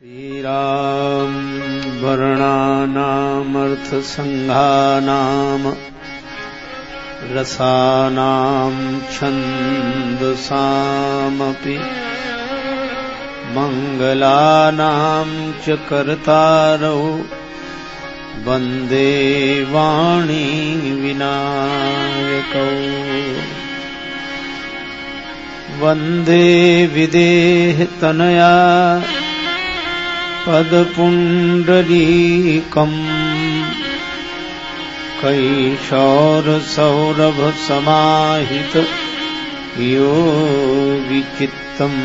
श्रीराम वर्णानामर्थसङ्घानाम् रसानाम् छन्दसामपि मङ्गलानाम् च कर्तारौ वंदे वाणी विनायकौ। वंदे विदेहतनया पदपुण्डरीकम्। कैशोरसौरभसमाहित योगिचित्तम्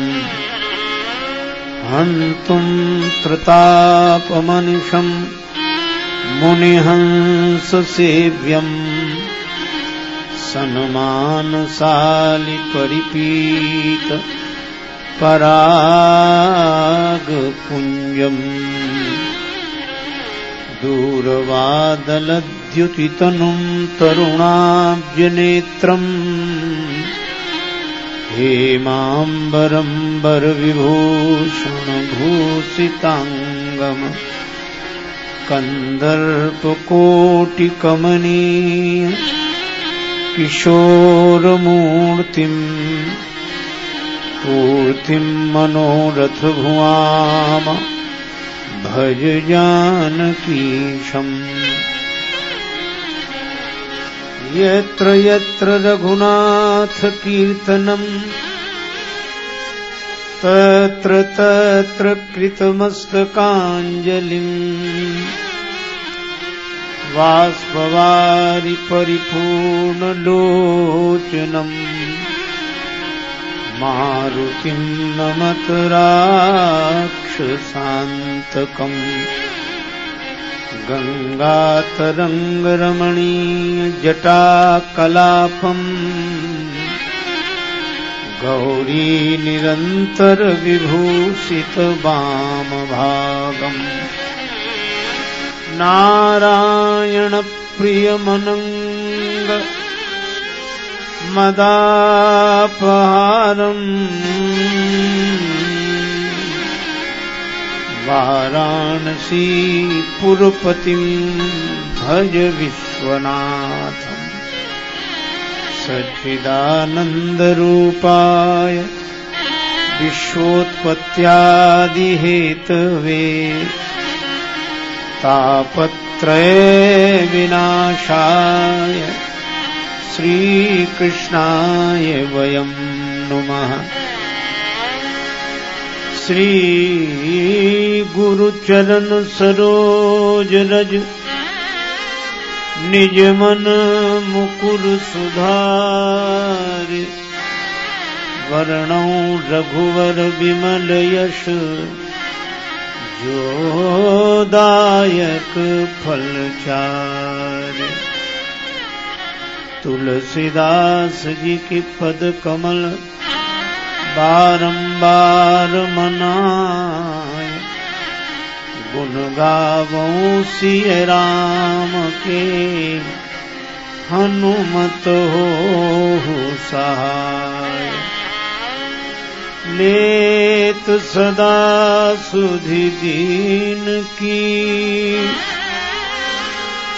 हन्तुम् त्रतापमनिषम् मुनिहंससेव्यम्। सन्मानसालिपरिपीत परागपुञ्जम् दूरवादलद्युतितनुम् तरुणाब्जनेत्रम् हेमाम्बरम्बरविभूषणभूषिताङ्गम कन्दर्पकोटिकमनीय किशोरमूर्तिम् पूर्तिम् मनोरथभुवाम भज जानकीशम् यत्र यत्र रघुनाथकीर्तनम् तत्र तत्र कृतमस्तकाञ्जलिम् वाष्पवारि परिपूर्णलोचनम् मारुतिम् नमत राक्षसान्तकम् गङ्गातरङ्गरमणीयजटाकलापम्। गौरीनिरन्तरविभूषितवामभागम्। नारायणप्रियमनङ्ग मदापहारम् वाराणसीपुरपतिम् भज विश्वनाथम्। सच्चिदानन्दरूपाय तापत्रये विनाशाय श्रीकृष्णाय वयम् नुमः। श्रीगुरुचरणसरोजरज निजमन मुकुर सुधार वर्णौ रघुवर विमल यश जोदायक फलचार तुलसीदास जी की पद कमल बारंबार मनाय गुण गावों सिय राम के, हनुमत हो सहाय। लेत सदा सुधि दीन की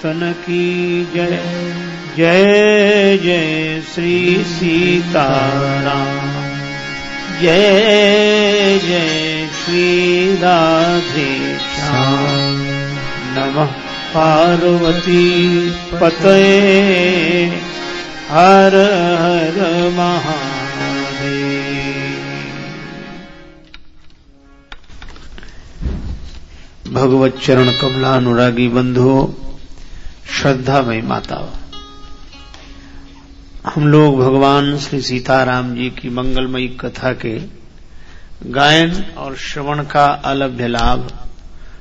भक्तन की जय। जय जय श्री सीताराम। जय जय श्री राधे श्याम नमः पार्वती पतये। हर हर महादेव। भगवत चरण कमला अनुरागी बंधुओं श्रद्धामयी माता। हम लोग भगवान श्री सीताराम जी की मंगलमयी कथा के गायन और श्रवण का अलभ्य लाभ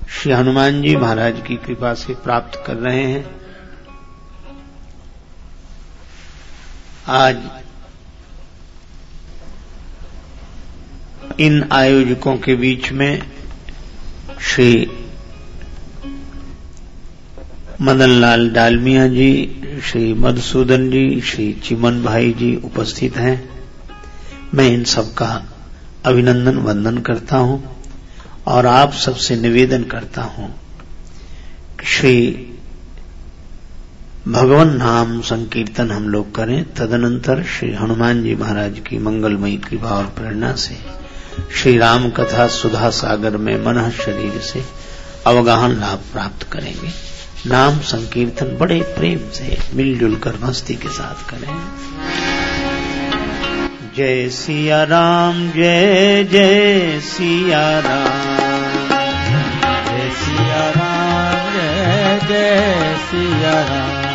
श्री हनुमान जी महाराज की कृपा से प्राप्त कर रहे हैं। आज इन आयोजकों के बीच में श्री मदनलाल डालमिया जी, श्री मधुसूदन जी, श्री चिमन भाई जी उपस्थित हैं। मैं इन सबका अभिनंदन वंदन करता हूँ और आप सबसे निवेदन करता हूँ श्री भगवान नाम संकीर्तन हम लोग करें। तदनंतर श्री हनुमान जी महाराज की मंगलमयी कृपा और प्रेरणा से, श्री राम कथा सुधा सागर में मन शरीर से अवगाहन लाभ प्राप्त करेंगे। नाम संकीर्तन बड़े प्रेम से मिलजुल कर मस्ती के साथ करें। जय सिया राम, जय जय सिया राम। जय सिया राम, जय जय सिया राम।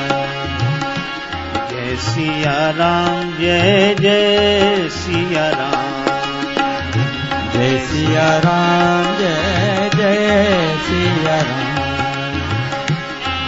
जय सिया राम, जय जय सिया राम। जय सिया राम, जय जय सिया राम।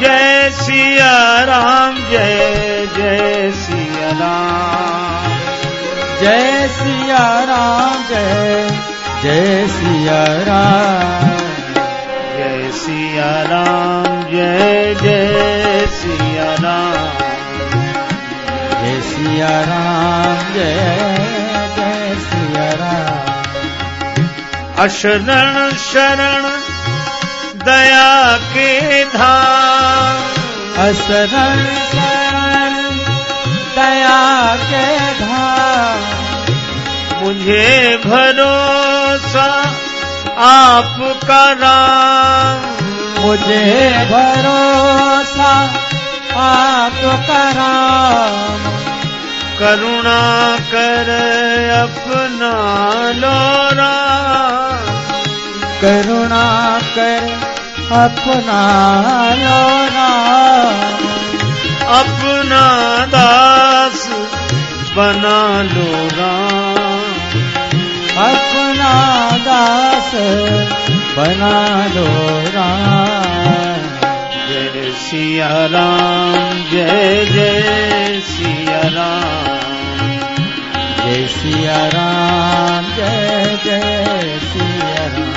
जय सिया राम जय जय सिया राम। जय सिया राम जय जय सिया राम। जय सिया राम जय जय सिया राम। जय सिया राम जय जय सिया राम। अशरण शरण दया के धाम। असरण शरण दया के धाम। मुझे भरोसा आपका राम मुझे भरोसा आपका राम करुणा कर अपना लो राम करुणा कर अपना लो राम। अपना दास बना लो राम। अपना दास बना लो राम। जय सिया राम, जय जय सिया राम। जय सिया राम, जय जय सिया राम।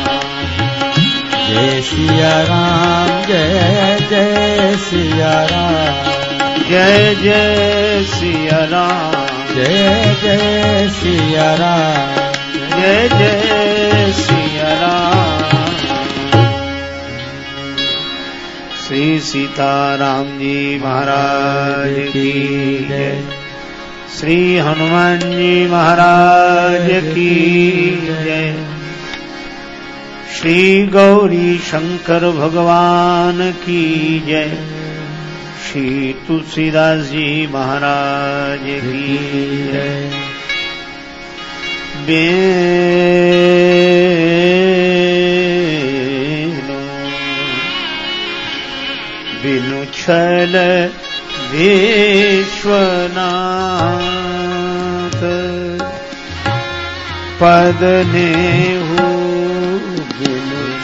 जय सिया राम जय जय सिया राम। जय जय सिया राम। जय जय सिया राम। जय जय सिया राम। श्री सीताराम जी महाराज की जय। श्री हनुमान जी महाराज की जय। श्री गौरी शंकर भगवान की जय। श्री तुलसीदास जी महाराज की जय। बेनो बिनु छल विश्वनाथ। पद ने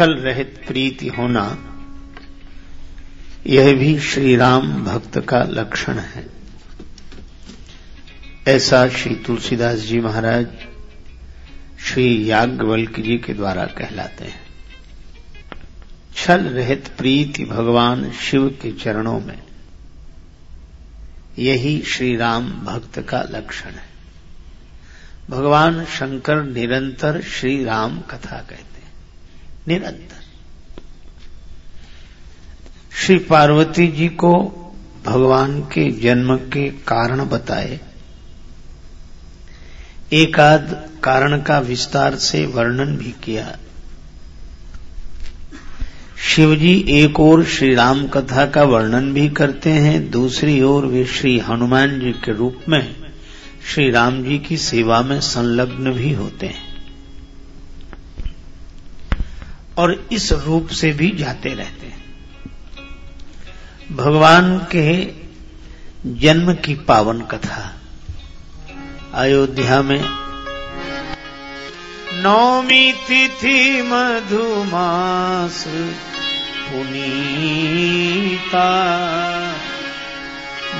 छल रहित प्रीति होना, यह भी श्री राम भक्त का लक्षण है। ऐसा श्री तुलसीदास जी महाराज श्री याज्ञवल्क जी के द्वारा कहलाते हैं। छल रहित प्रीति भगवान शिव के चरणों में, यही श्री राम भक्त का लक्षण है। भगवान शंकर निरंतर श्री राम कथा कहते हैं। निरंतर। श्री पार्वती जी को भगवान के जन्म के कारण बताए। एकाद कारण का विस्तार से वर्णन भी किया। शिवजी एक ओर श्री राम कथा का वर्णन भी करते हैं, दूसरी ओर वे श्री हनुमान जी के रूप में श्री राम जी की सेवा में संलग्न भी होते हैं। और इस रूप से भी जाते रहते हैं। भगवान के जन्म की पावन कथा, अयोध्या में। नौमी तिथि मधुमास पुनीता।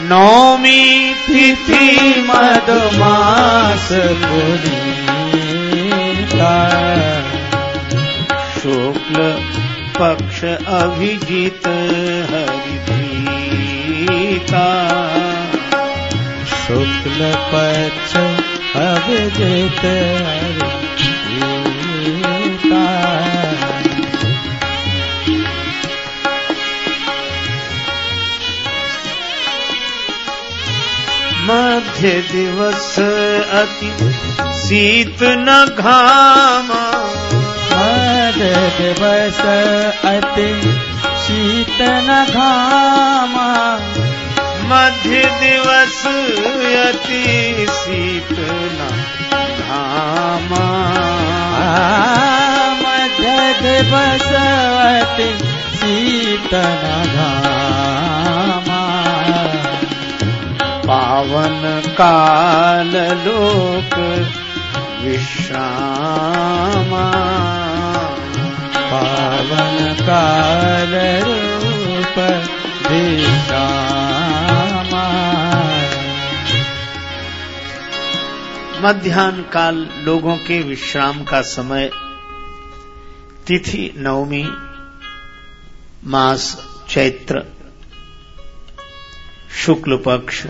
नौमी तिथि मधुमास पुनीता। शुक्ल पक्ष अभिजित हरिता शुक्ल पक्ष अभिजित मध्य दिवस अति शीत न घाम दिवस अति शीत न घामा मध्य दिवस अति शीत न घामा मध्य दिवस अति शीत न घामा पावन काल लोक विश्रामा पावन काल रूप मध्यान्ह काल लोगों के विश्राम का समय, तिथि नवमी, मास चैत्र, शुक्ल पक्ष।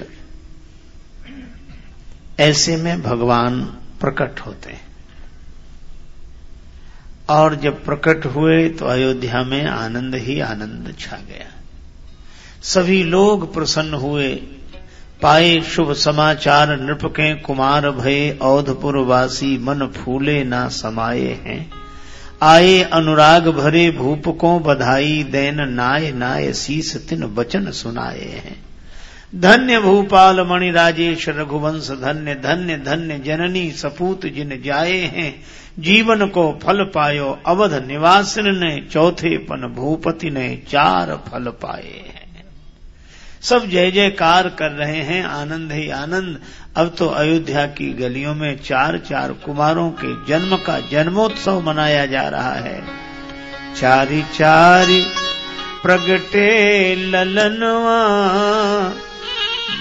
ऐसे में भगवान प्रकट होते हैं। और जब प्रकट हुए तो अयोध्या में आनंद ही आनंद छा गया। सभी लोग प्रसन्न हुए। पाए शुभ समाचार नृप के कुमार भये, औधपुर वासी मन फूले ना समाये हैं। आए अनुराग भरे भूप को बधाई, दैन नाय नाय, शीस तिन वचन सुनाए हैं। धन्य भूपाल मणि राजेश रघुवंश, धन्य धन्य धन्य जननी सपूत जिन जाए हैं जीवन को फल पायो, अवध निवासिन ने, चौथे पन भूपति ने, चार फल पाए हैं। सब जय जयकार कर रहे हैं, आनंद ही आनंद। अब तो अयोध्या की गलियों में चार चार कुमारों के जन्म का जन्मोत्सव मनाया जा रहा है। चारी चारी प्रगटे ललनवा,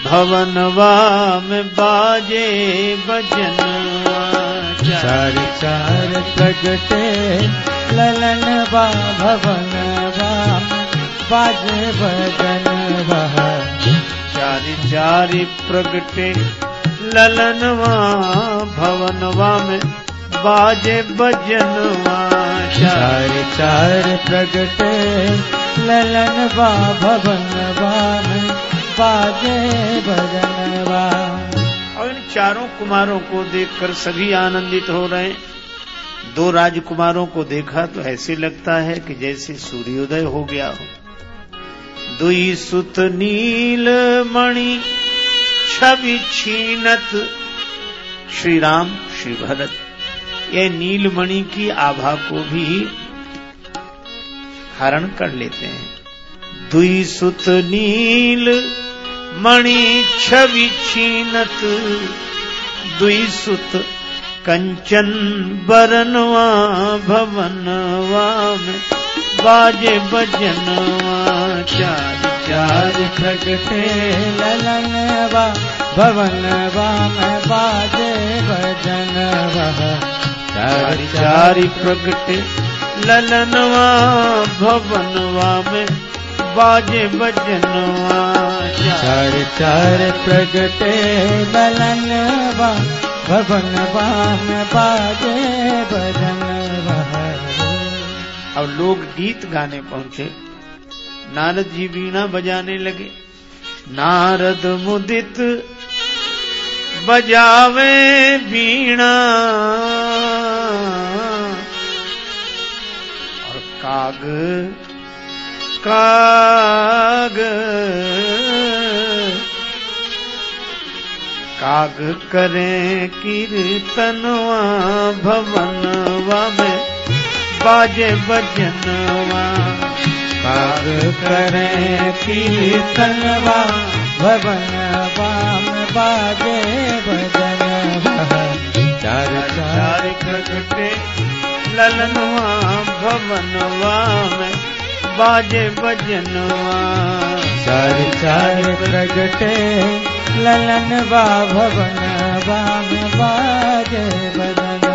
भवनवा में बाजे बजनवा। चार चार प्रगटे, ललन बा, भवन बाम बाज बजन बह चारी चारी प्रगटे ललनवा भवनवा में, बाजे बजनवा चार चार प्रगटे, ललन बा, भवन बाम बाजे बजन बा। और इन चारों कुमारों को देखकर सभी आनंदित हो रहे हैं। दो राजकुमारों को देखा तो ऐसे लगता है कि जैसे सूर्योदय हो गया हो। दुई सुत नील मणि, छवि छीनत श्री राम श्री भरत यह नीलमणि की आभा को भी हरण कर लेते हैं। दुई सुत नील मणि छवि छीनत, दुई सुत कंचन बरनवा भवनवा में। बाजे बजनवा, चार चार प्रगटे ललन बा भवन बाम बाजे बजन बह चार चार प्रगटे ललनवा, भवनवा में बाजे बजनवा चार चार प्रगटे ललन बा भवन बाम बाजे बजन बह अब लोग गीत गाने पहुँचे। नारद जी वीणा बजाने लगे। नारद मुदित बजावे वीणा। और काग काग। काग करें कीर्तनवा भवनवा में, बाजे बजनवा काग करें कीर्तनवा भवन बाम बाजे बह चार चार प्रगटे ललनवा भवनवा में बाजे बजनवा। चार चार प्रगटे ललन बा भवन बाम बाजे बजन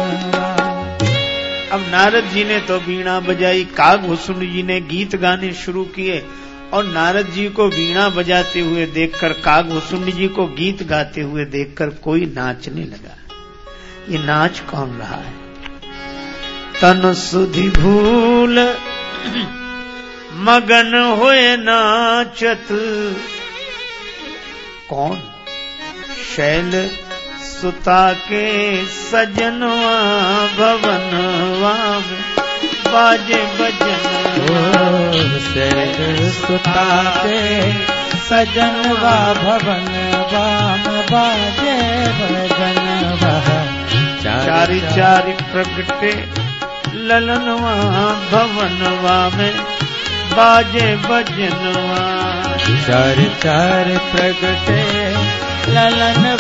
अब नारद जी ने तो वीणा बजाई काग भुसुंड जी ने गीत गाने शुरू किए और नारद जी को वीणा बजाते हुए देखकर काग भुसुंड जी को गीत गाते हुए देखकर कोई नाचने लगा। ये नाच कौन रहा है? तन सुधि भूल मगन होए नाचत। कौन? शैल सुता के सजनवा भवनवा बाजे बजन शैल सुता के सजनवा भवन वाम बाजे भजन चारि चारि प्रगटे ललनवा भवनवा में बाजे बजनवा। चार चार प्रगटे भवनवा में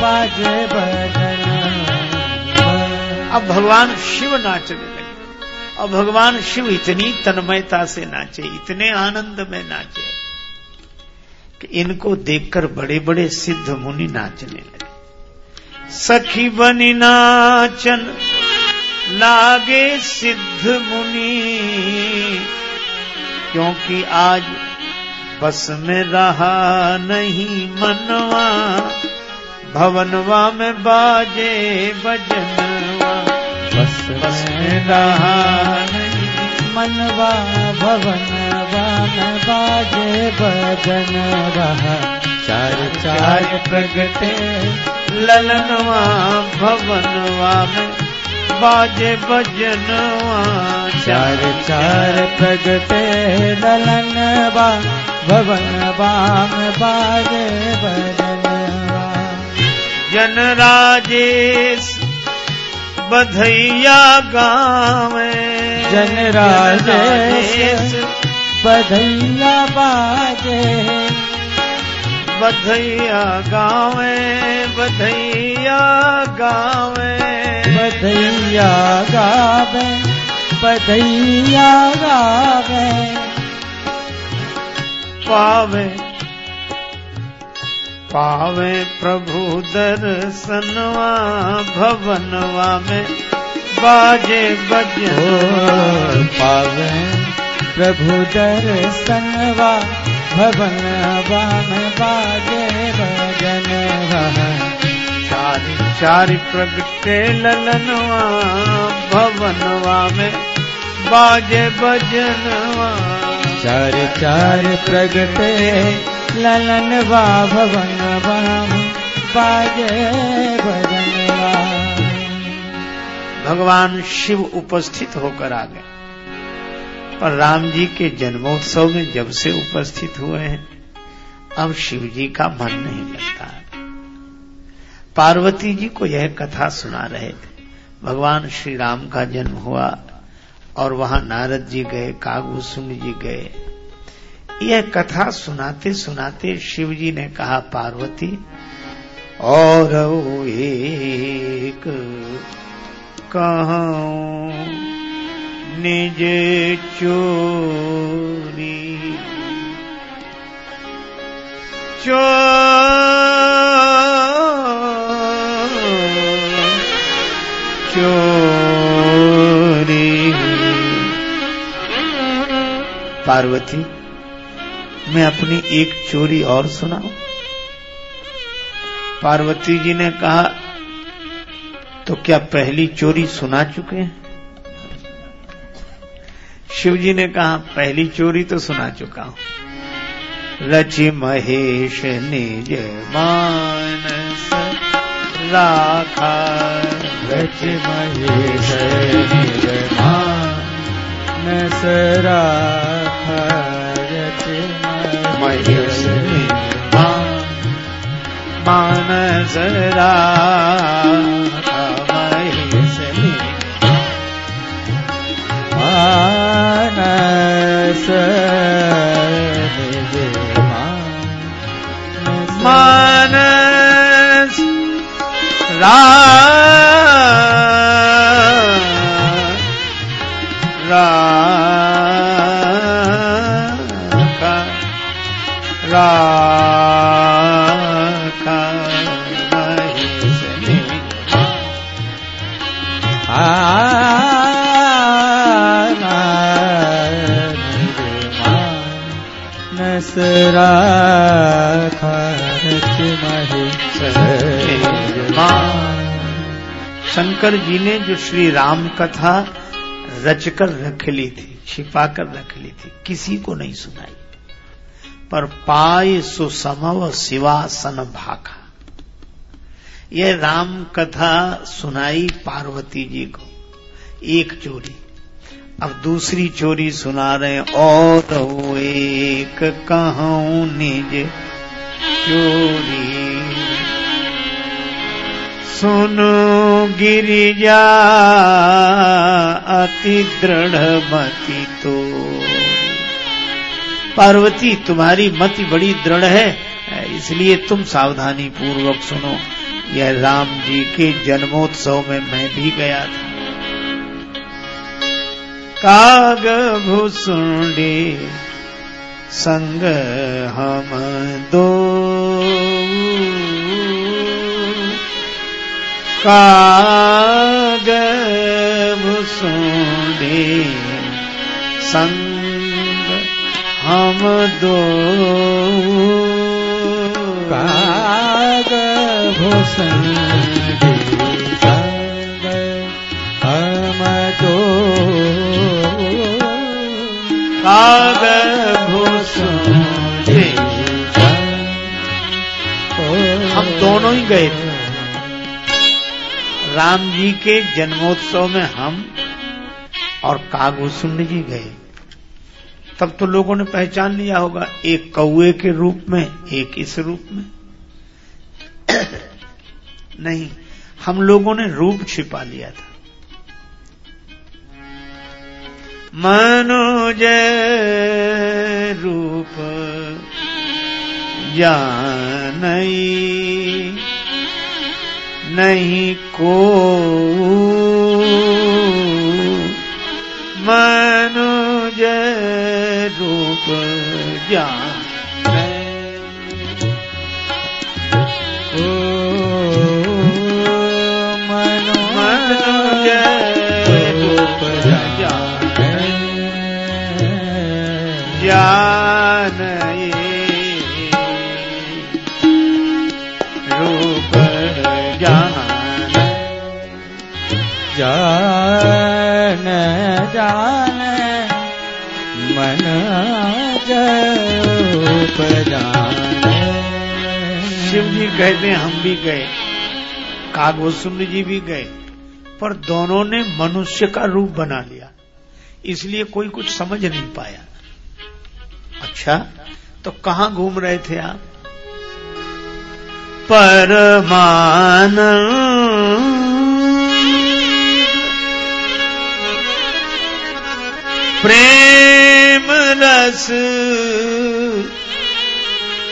बाजे भजन अब भगवान शिव नाचने लगे। और भगवान शिव इतनी तन्मयता से नाचे इतने आनंद में नाचे कि इनको देखकर बड़े बड़े सिद्ध मुनि नाचने लगे। सखी बनी नाचन लागे सिद्ध मुनि। क्योंकि आज बस में रहा नहीं मनवा भवनवा में बाजे बजनवा। बस बस में रहा नहीं मनवा भवनवा में बाजे भजन रहा चार चार प्रगटे ललनवा भवनवा में बाजे बजनवा चार चार प्रगटे ललनवा भवनवा में बाजे भजनवा जन राजेश बधैया गावे। जन राजेश बधैया बाजे। बधैया गावे बधैया गावे। बधैया गावे बधैया गावे। पावे पावे प्रभु दर्शनवा भवनवा में बाजे ओ बजन पावे प्रभु दर्शनवा भवन वाम बाजे भजन चारि चारि प्रगटे ललनवा, भवनवा में बाजे बजनवा। चार चार प्रगटे ललनवा भवन वाम बाजे भजनवा भगवान शिव उपस्थित होकर आ गए। और राम जी के जन्मोत्सव में जब से उपस्थित हुए हैं, अब शिव जी का मन नहीं लगता। पार्वती जी को यह कथा सुना रहे थे। भगवान श्री राम का जन्म हुआ और वहाँ नारद जी गए कागभूषुण जी गए। यह कथा सुनाते सुनाते शिव जी ने कहा, पार्वती, और एक कहूँ निज चोरी। चोरी। पार्वती, मैं अपनी एक चोरी और सुनाऊं? पार्वती जी ने कहा तो क्या पहली चोरी सुना चुके हैं? शिव जी ने कहा, पहली चोरी तो सुना चुका हूँ। रचि महेश निज मानस राखा। रच महेश मानस राखा। रच महेश निज मानस राखा। मानस मानस रा शंकर जी ने जो श्री राम कथा रचकर रख ली थी, छिपाकर रख ली थी, किसी को नहीं सुनाई। पर पाय सुसमव शिवासन भाखा। यह राम कथा सुनाई पार्वती जी को, एक चोरी। अब दूसरी चोरी सुना रहे हैं, और एक कहूँ निज चोरी। सुनो गिरिजा, अति दृढ़ मति तो। पार्वती, तुम्हारी मति बड़ी दृढ़ है, इसलिए तुम सावधानी पूर्वक सुनो। यह राम जी के जन्मोत्सव में मैं भी गया था। काग भूसुंडे संग हम दो। काग भूसुंडे संग हम दो। काग संग हम दो। काग भूसुंडे हम दोनों ही गए। थे राम जी के जन्मोत्सव में हम और कागभूषुंड जी गए। तब तो लोगों ने पहचान लिया होगा, एक कौए के रूप में, एक इस रूप में। नहीं, हम लोगों ने रूप छिपा लिया था। मनोज रूप जानई नहीं को मनुज रूप जान। ओ मनो जान जान मन शिव जी कहते हम भी गए। कागभूषुंड जी भी गए। पर दोनों ने मनुष्य का रूप बना लिया। इसलिए कोई कुछ समझ नहीं पाया। अच्छा तो कहाँ घूम रहे थे आप? परमान प्रेम रस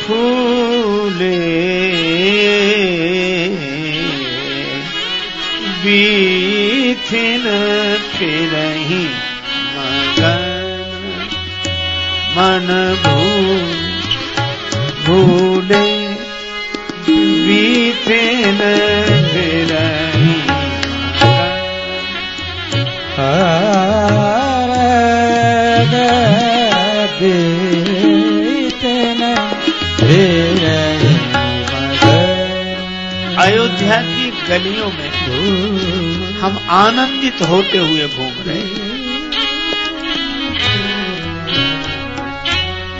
फूले बीथिन फिरही मगन मन भूल भूले बीथिन फिरही मगन। अयोध्या की गलियों में हम आनंदित होते हुए घूम रहे हैं।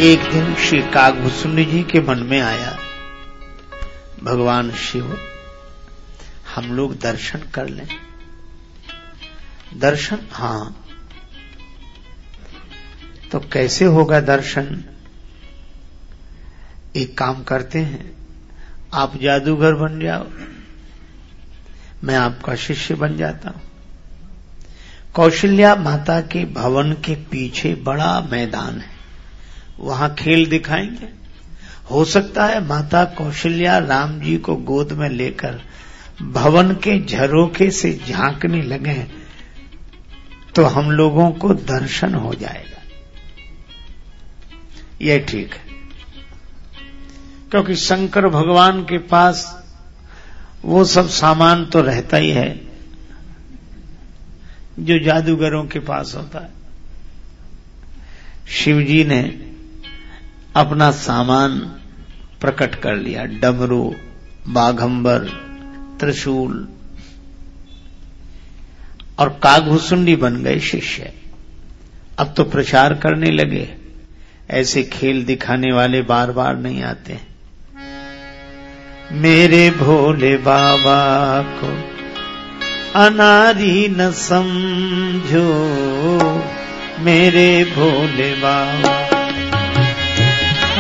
एक दिन श्री कागभूषुंड जी के मन में आया, भगवान शिव, हम लोग दर्शन कर लें। दर्शन? हाँ। तो कैसे होगा दर्शन? एक काम करते हैं, आप जादूगर बन जाओ। मैं आपका शिष्य बन जाता हूँ। कौशल्या माता के भवन के पीछे बड़ा मैदान है। वहाँ खेल दिखाएँगे। हो सकता है माता कौशल्या राम जी को गोद में लेकर भवन के झरोखे से झांकने लगे तो हम लोगों को दर्शन हो जाएगा। यह ठीक है। क्योंकि शंकर भगवान के पास वो सब सामान तो रहता ही है जो जादूगरों के पास होता है। शिव जी ने अपना सामान प्रकट कर लिया, डमरू, बाघंबर, त्रिशूल, और कागभूसुंडी बन गए शिष्य। अब तो प्रचार करने लगे, ऐसे खेल दिखाने वाले बार बार नहीं आते। मेरे भोले बाबा को अनारी न समझो मेरे भोले बाबा।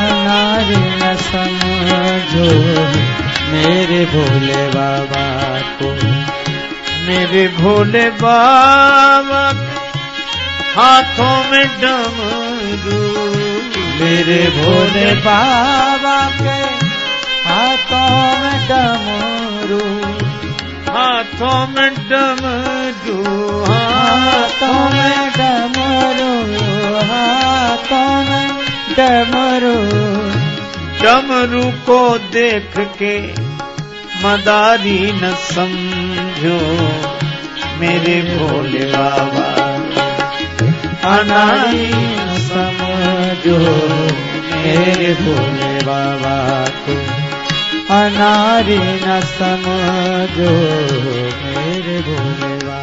अनारी न समझो मेरे भोले बाबा को। मेरे भोले बाबा हाथों में डमरू। मेरे भोले बाबा के हाथों में डमरू हाथों में डमरू हाथों में डमरू हाथों में डमरू डमरू को देख के मदारी न समझो मेरे भोले बाबा। अनारी न समझो मेरे भोले बाबा को। अनारी न समझो मेरे भोले बाबा।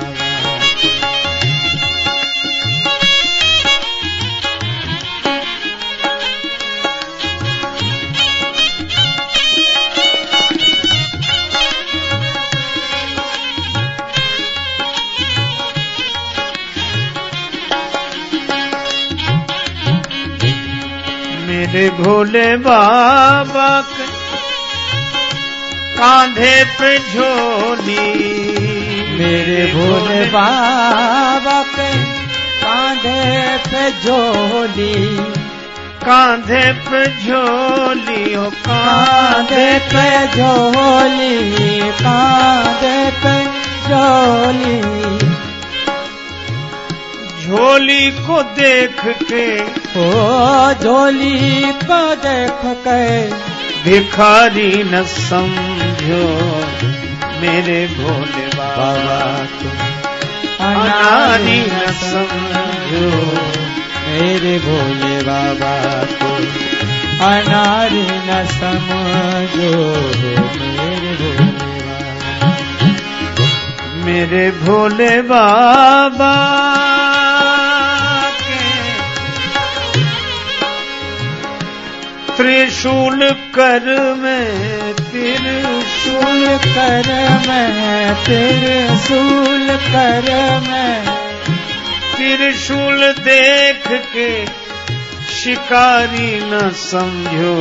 मेरे भोले बाबा कांधे पे झोली। मेरे भोले बाबा के कांधे पे झोली। कांधे पे झोली हो कांधे पे झोली कांधे पे झोली। झोली को देख के ओ झोली को देख के भिखारी न समझो मेरे भोले बाबा बाबा अनारी न समझो मेरे भोले बाबा को अनारी न समझो मेरे भोले बाबा। मेरे भोले बाबा त्रिशूल कर में त्रिशूल कर मैं तेरे सूल कर मैं त्रिशूल देख के शिकारी न समझो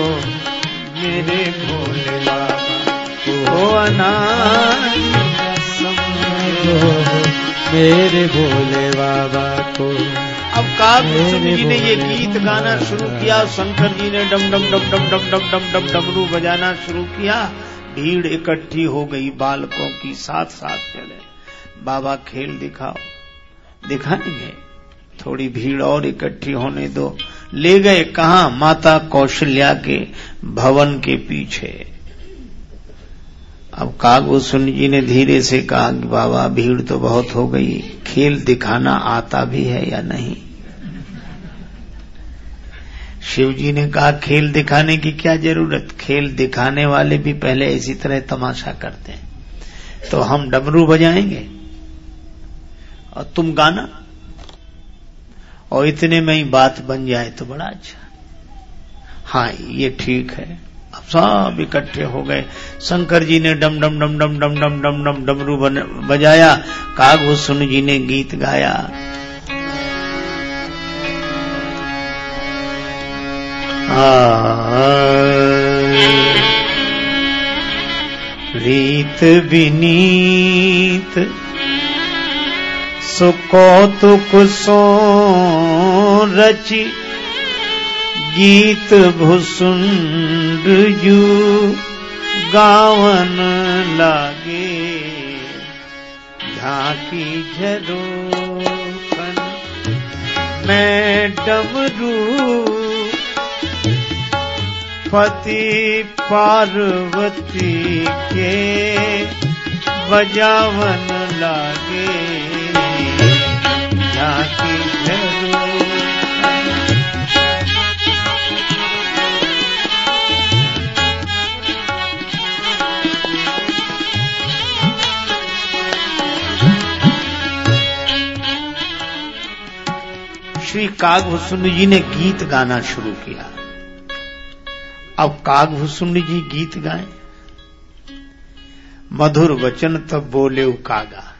मेरे भोले बाबा ओ अनारी समझो। मेरे भोले बाबा को। अब काव्यकुसुम जी ने ये गीत गाना शुरू किया शंकर जी ने डम डम डम डम डम डम डम डम डमरू बजाना शुरू किया। भीड़ इकट्ठी हो गई बालकों की साथ साथ चले। बाबा खेल दिखाओ। दिखाएँगे थोड़ी भीड़ और इकट्ठी होने दो। ले गए कहा? माता कौशल्या के भवन के पीछे। अब कागभूषण जी ने धीरे से कहा कि बाबा, भीड़ तो बहुत हो गई, खेल दिखाना आता भी है या नहीं? शिव जी ने कहा, खेल दिखाने की क्या ज़रूरत? खेल दिखाने वाले भी पहले इसी तरह तमाशा करते हैं। तो हम डमरू बजाएँगे? और तुम गाना? और इतने में ही बात बन जाए तो बड़ा अच्छा। हाँ ये ठीक है। अब सब इकट्ठे हो गए। शंकर जी ने डम डम डम डम डम डम डम डम डमरू बजाया कागभूषण जी ने गीत गाया। रीत विनीत सुकौतुक सो रचि गीत भुसुंड जू गावन लागे। झांकी झरोखन मैं डमरू पति पार्वती के बजावन लागे। झांकी झरोखन श्री कागभूषुंड जी ने गीत गाना शुरू किया। अब कागभूषुंड जी गीत गाए। मधुर वचन तब बोले कागा।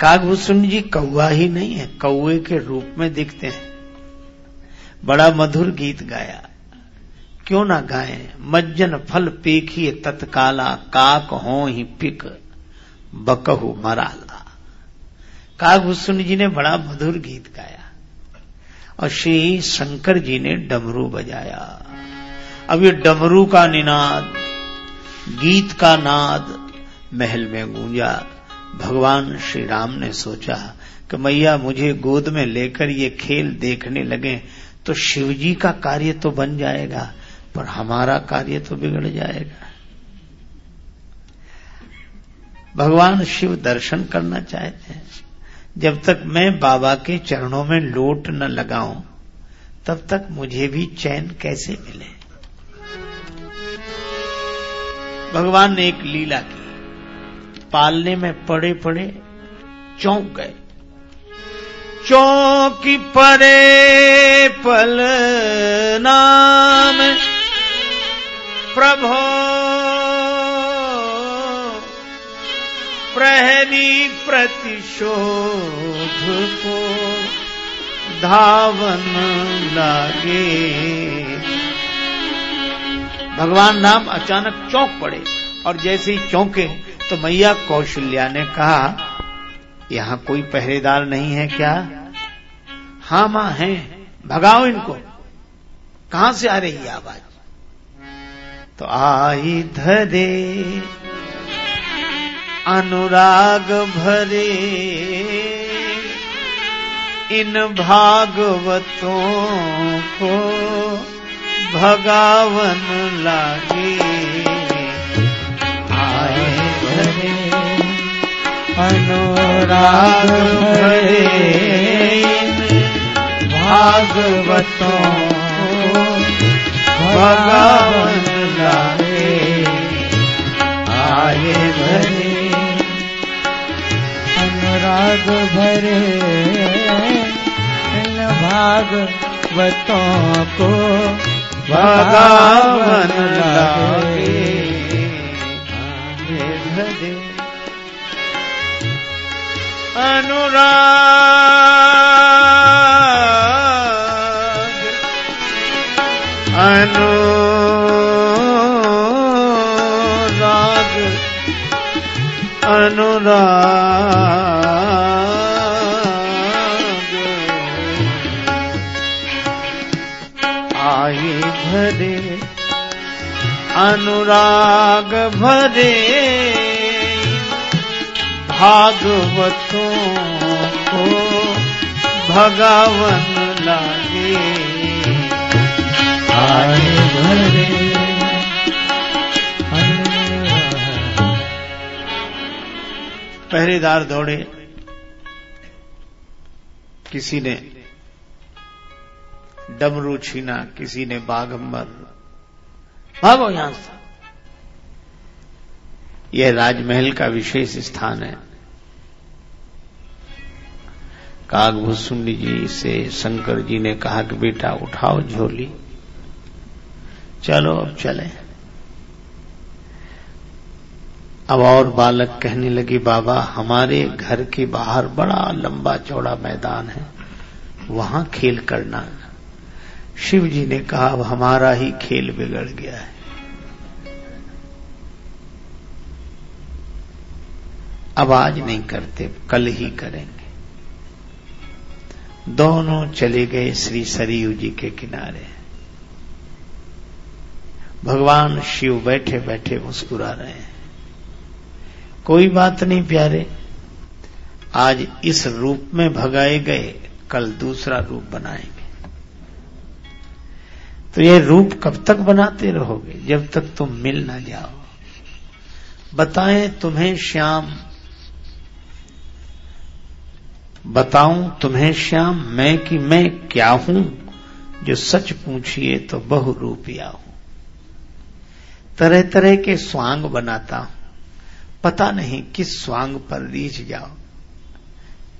कागभूषुंड जी कौआ ही नहीं है कौए के रूप में दिखते हैं। बड़ा मधुर गीत गाया। क्यों ना गाए? मज्जन फल पेखिए तत्काला, काक हो ही पिक बकहु मराला। कागभूषण जी ने बड़ा मधुर गीत गाया और श्री शंकर जी ने डमरू बजाया। अब ये डमरू का निनाद, गीत का नाद महल में गूंजा। भगवान श्री राम ने सोचा कि मैया मुझे गोद में लेकर ये खेल देखने लगे तो शिव जी का कार्य तो बन जाएगा, पर हमारा कार्य तो बिगड़ जाएगा। भगवान शिव दर्शन करना चाहते हैं। जब तक मैं बाबा के चरणों में लोट न लगाऊँ, तब तक मुझे भी चैन कैसे मिले? भगवान ने एक लीला की। पालने में पड़े पड़े चौंक गए। चौकी परे पल नाम, प्रभो प्रहरी प्रतिशोध को धावन लागे। भगवान राम अचानक चौंक पड़े और जैसे ही चौंके तो मैया कौशल्या ने कहा, यहाँ कोई पहरेदार नहीं है क्या? हाँ माँ है। भगाओ इनको। कहाँ से आ रही आवाज़? तो आई धरे अनुराग भरे। इन भागवतों को भगावन लागे। आए भरे। अनुराग भरे। भागवतों को भगवान लाए आए भरे। अनुराग भरे इन भागवतों को भगवान लागे। भरे अनुराग। अनुराग। अनुराग। अनुराग भरे भागवतों को भगवन लागे। आए भरे पहरेदार दौड़े। किसी ने डमरू छीना, किसी ने बागंबर भागो यहाँ से। यह राजमहल का विशेष स्थान है। कागभूषुंडी जी से शंकर जी ने कहा कि बेटा उठाओ झोली। चलो अब चले। अब और बालक कहने लगे, बाबा, हमारे घर के बाहर बड़ा लंबा चौड़ा मैदान है, वहाँ खेल करना। शिव जी ने कहा, अब हमारा ही खेल बिगड़ गया है। अब आज नहीं करते, कल ही करेंगे। दोनों चले गए श्री सरयू जी के किनारे। भगवान शिव बैठे बैठे मुस्कुरा रहे हैं। कोई बात नहीं प्यारे, आज इस रूप में भगाए गए, कल दूसरा रूप बनाएँगे। तो ये रूप कब तक बनाते रहोगे? जब तक तुम मिल ना जाओ। बताएँ तुम्हें श्याम बताऊँ तुम्हें श्याम, मैं कि मैं क्या हूँ? जो सच पूछिए तो बहुरूपिया हूँ तरह तरह के स्वांग बनाता हूँ। पता नहीं किस स्वांग पर रीझ जाओ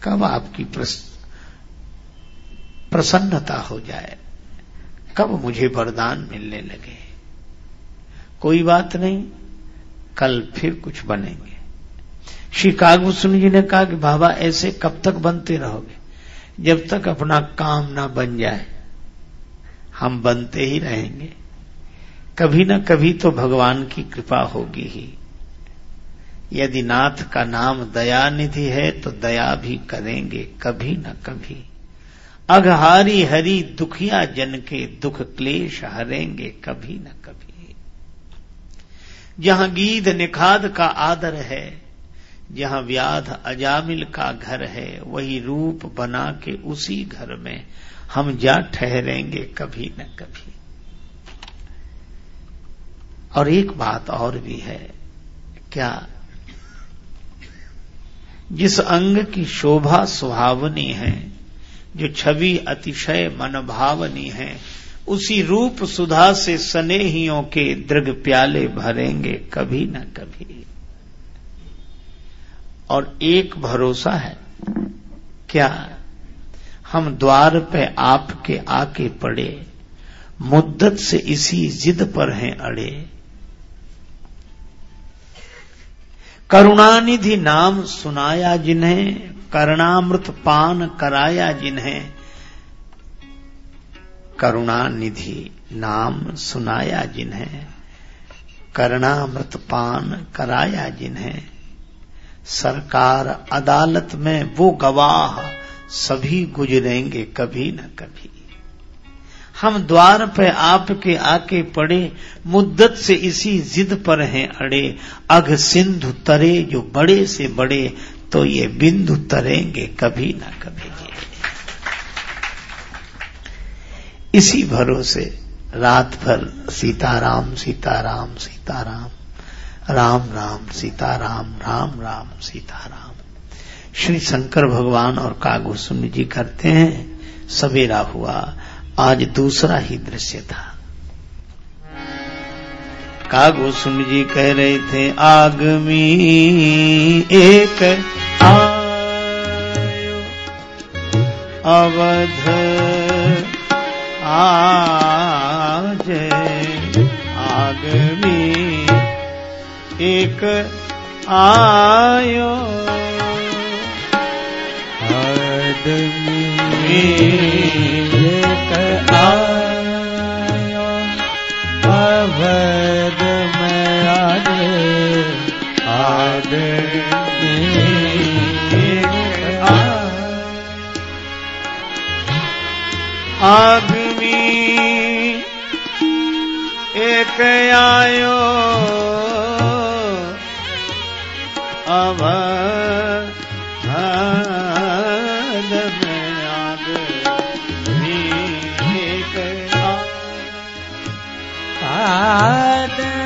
कब आपकी प्रसन्नता हो जाए। कब मुझे वरदान मिलने लगे। कोई बात नहीं, कल फिर कुछ बनेंगे। श्री कागभूषण जी ने कहा कि बाबा ऐसे कब तक बनते रहोगे? जब तक अपना काम ना बन जाए, हम बनते ही रहेंगे। कभी न कभी तो भगवान की कृपा होगी ही। यदि नाथ का नाम दया निधि है तो दया भी करेंगे कभी न कभी। अघहारी हरी दुखिया जन के दुख क्लेश हरेंगे कभी न कभी। जहाँ गीध निखाद का आदर है जहाँ व्याध अजामिल का घर है, वही रूप बना के उसी घर में हम जा ठहरेंगे कभी न कभी। और एक बात और भी है, क्या जिस अंग की शोभा सुहावनी है, जो छवि अतिशय मनभावनी है, उसी रूप सुधा से स्नेहियों के दृग प्याले भरेंगे कभी न कभी। और एक भरोसा है। क्या? हम द्वार पे आपके आके पड़े, मुद्दत से इसी जिद पर हैं अड़े। करुणानिधि नाम सुनाया जिन्हें, करुणामृत पान कराया जिन्हें, करुणानिधि नाम सुनाया जिन्हें, करुणामृत पान कराया जिन्हें। सरकार अदालत में वो गवाह सभी गुजरेंगे, कभी न कभी। हम द्वार पे आपके आके पड़े, मुद्दत से इसी जिद पर हैं अड़े। अघ सिंधु तरे जो बड़े से बड़े तो ये बिंदु तरेंगे, कभी ना कभी। इसी भरोसे रात भर सीताराम सीताराम सीताराम। राम राम सीता राम राम राम सीता राम श्री शंकर भगवान और कागोसुन जी करते हैं, सवेरा हुआ, आज दूसरा ही दृश्य था। कागोसुन जी कह रहे थे आगमी एक अवध आज आगमी एक आयो। आदमी एक आयो। अवध में आज आदमी। आदमी एक आयो। अब में आदमी एक आदमी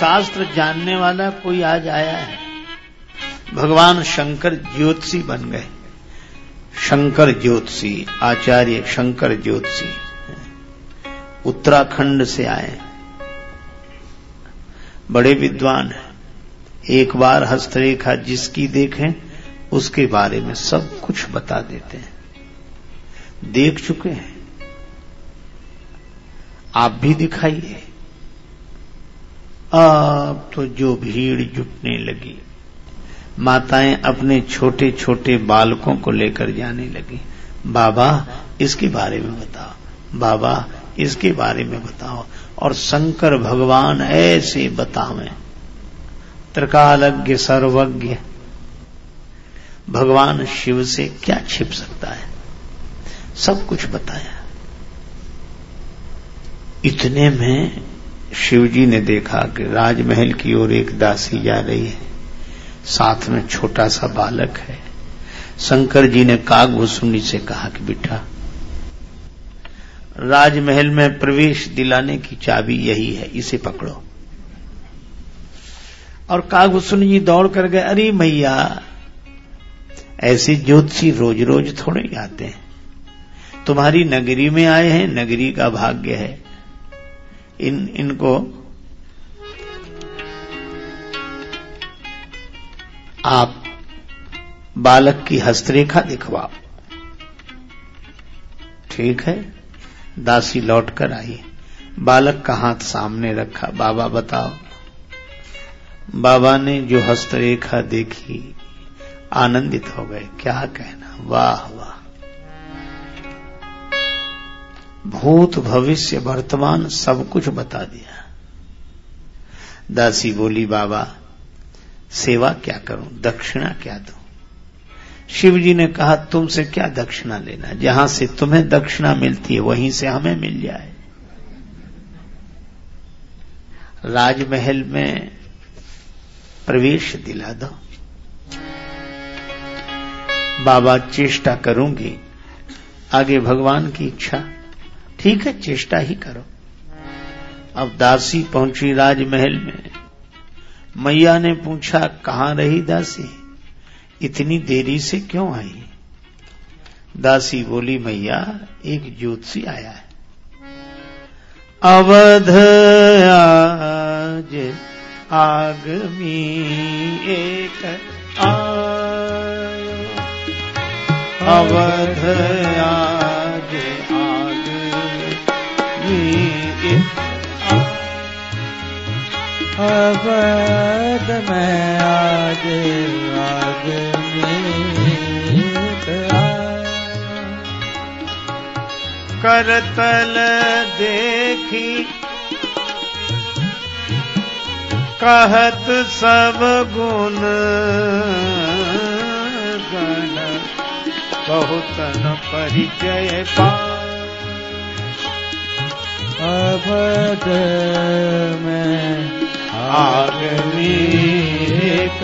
शास्त्र जानने वाला कोई आज आया है? भगवान शंकर ज्योतिषी बन गए। शंकर ज्योतिषी आचार्य शंकर ज्योतिषी उत्तराखंड से आए। बड़े विद्वान हैं। एक बार हस्तरेखा जिसकी देखें, उसके बारे में सब कुछ बता देते हैं। देख चुके हैं। आप भी दिखाइए। अब तो जो भीड़ जुटने लगी, माताएँ अपने छोटे छोटे बालकों को लेकर जाने लगी। बाबा, इसके बारे में बताओ। बाबा, इसके बारे में बताओ। और शंकर भगवान ऐसे बतावें। त्रिकालज्ञ सर्वज्ञ। भगवान शिव से क्या छिप सकता है? सब कुछ बताया। इतने में शिवजी ने देखा कि राजमहल की ओर एक दासी जा रही है। साथ में छोटा सा बालक है। शंकर जी ने काग कागभूषुणी से कहा कि बेटा राजमहल में प्रवेश दिलाने की चाबी यही है, इसे पकड़ो। और कागभूषण जी दौड़ कर गए, अरे मैया, ऐसे ज्योतिषी रोज रोज थोड़े आते हैं। तुम्हारी नगरी में आए हैं, नगरी का भाग्य है। इन, इनको आप बालक की हस्तरेखा दिखवाओ ठीक है? दासी लौट कर आई। बालक का हाथ सामने रखा। बाबा बताओ, बाबा ने जो हस्तरेखा देखी, आनंदित हो गए। क्या कहना? वाह भूत भविष्य वर्तमान सब कुछ बता दिया। दासी बोली, बाबा, सेवा क्या करूँ? दक्षिणा क्या दूँ? शिव जी ने कहा, तुमसे क्या दक्षिणा लेना? जहाँ से तुम्हें दक्षिणा मिलती है, वहीं से हमें मिल जाए। राजमहल में प्रवेश दिला दो। बाबा, चेष्टा करूँगी, आगे भगवान की इच्छा ठीक है, चेष्टा ही करो। अब दासी पहुँची राजमहल में। मैया ने पूछा, कहाँ रही दासी? इतनी देरी से क्यों आई? दासी बोली, मैया, एक ज्योतिषी आया है। अवध आज आगमी एक अवध आज करतल देखी। कहत सब गुण गण। बहुतन परिचय पा अवध में आगनी एक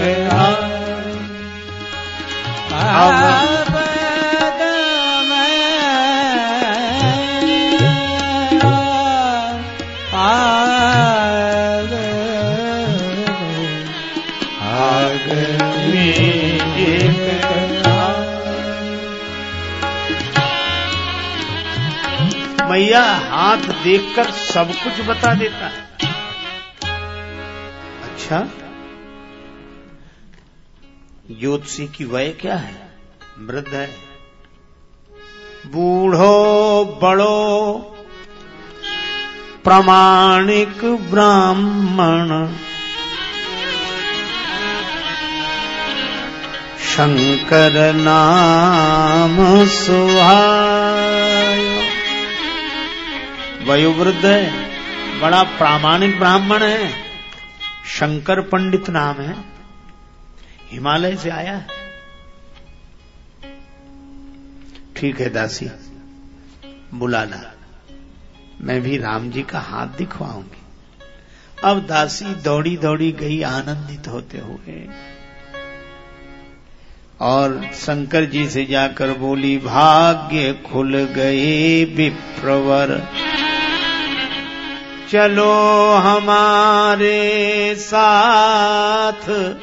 मैया हाथ देखकर सब कुछ बता देता है। अच्छा ज्योतिषी की वय क्या है? वृद्ध है। बूढ़ो, बड़ो, प्रामाणिक ब्राह्मण। शंकर नाम सुहाय। वयोवृद्ध है, बड़ा प्रामाणिक ब्राह्मण है। शंकर पंडित नाम है। हिमालय से आया है। ठीक है दासी, बुलाना। मैं भी राम जी का हाथ दिखवाऊँगी। अब दासी दौड़ी दौड़ी गई आनंदित होते हुए। और शंकर जी से जाकर बोली, भाग्य खुल गए विप्रवर। चलो हमारे साथ।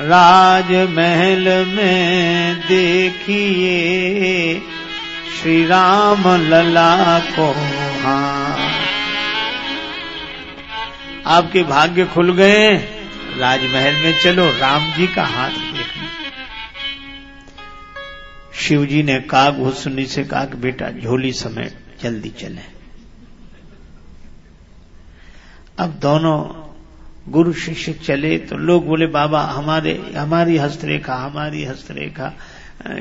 राजमहल में देखिए श्री राम लला को। हाँ। आपके भाग्य खुल गए राजमहल में चलो, राम जी का हाथ देखने। शिव जी ने काग हुसनी से कहा बेटा, झोली समेट, जल्दी चले। अब दोनों गुरु शिष्य चले तो लोग बोले, बाबा, हमारे, हमारी हस्तरेखा हमारी हस्तरेखा।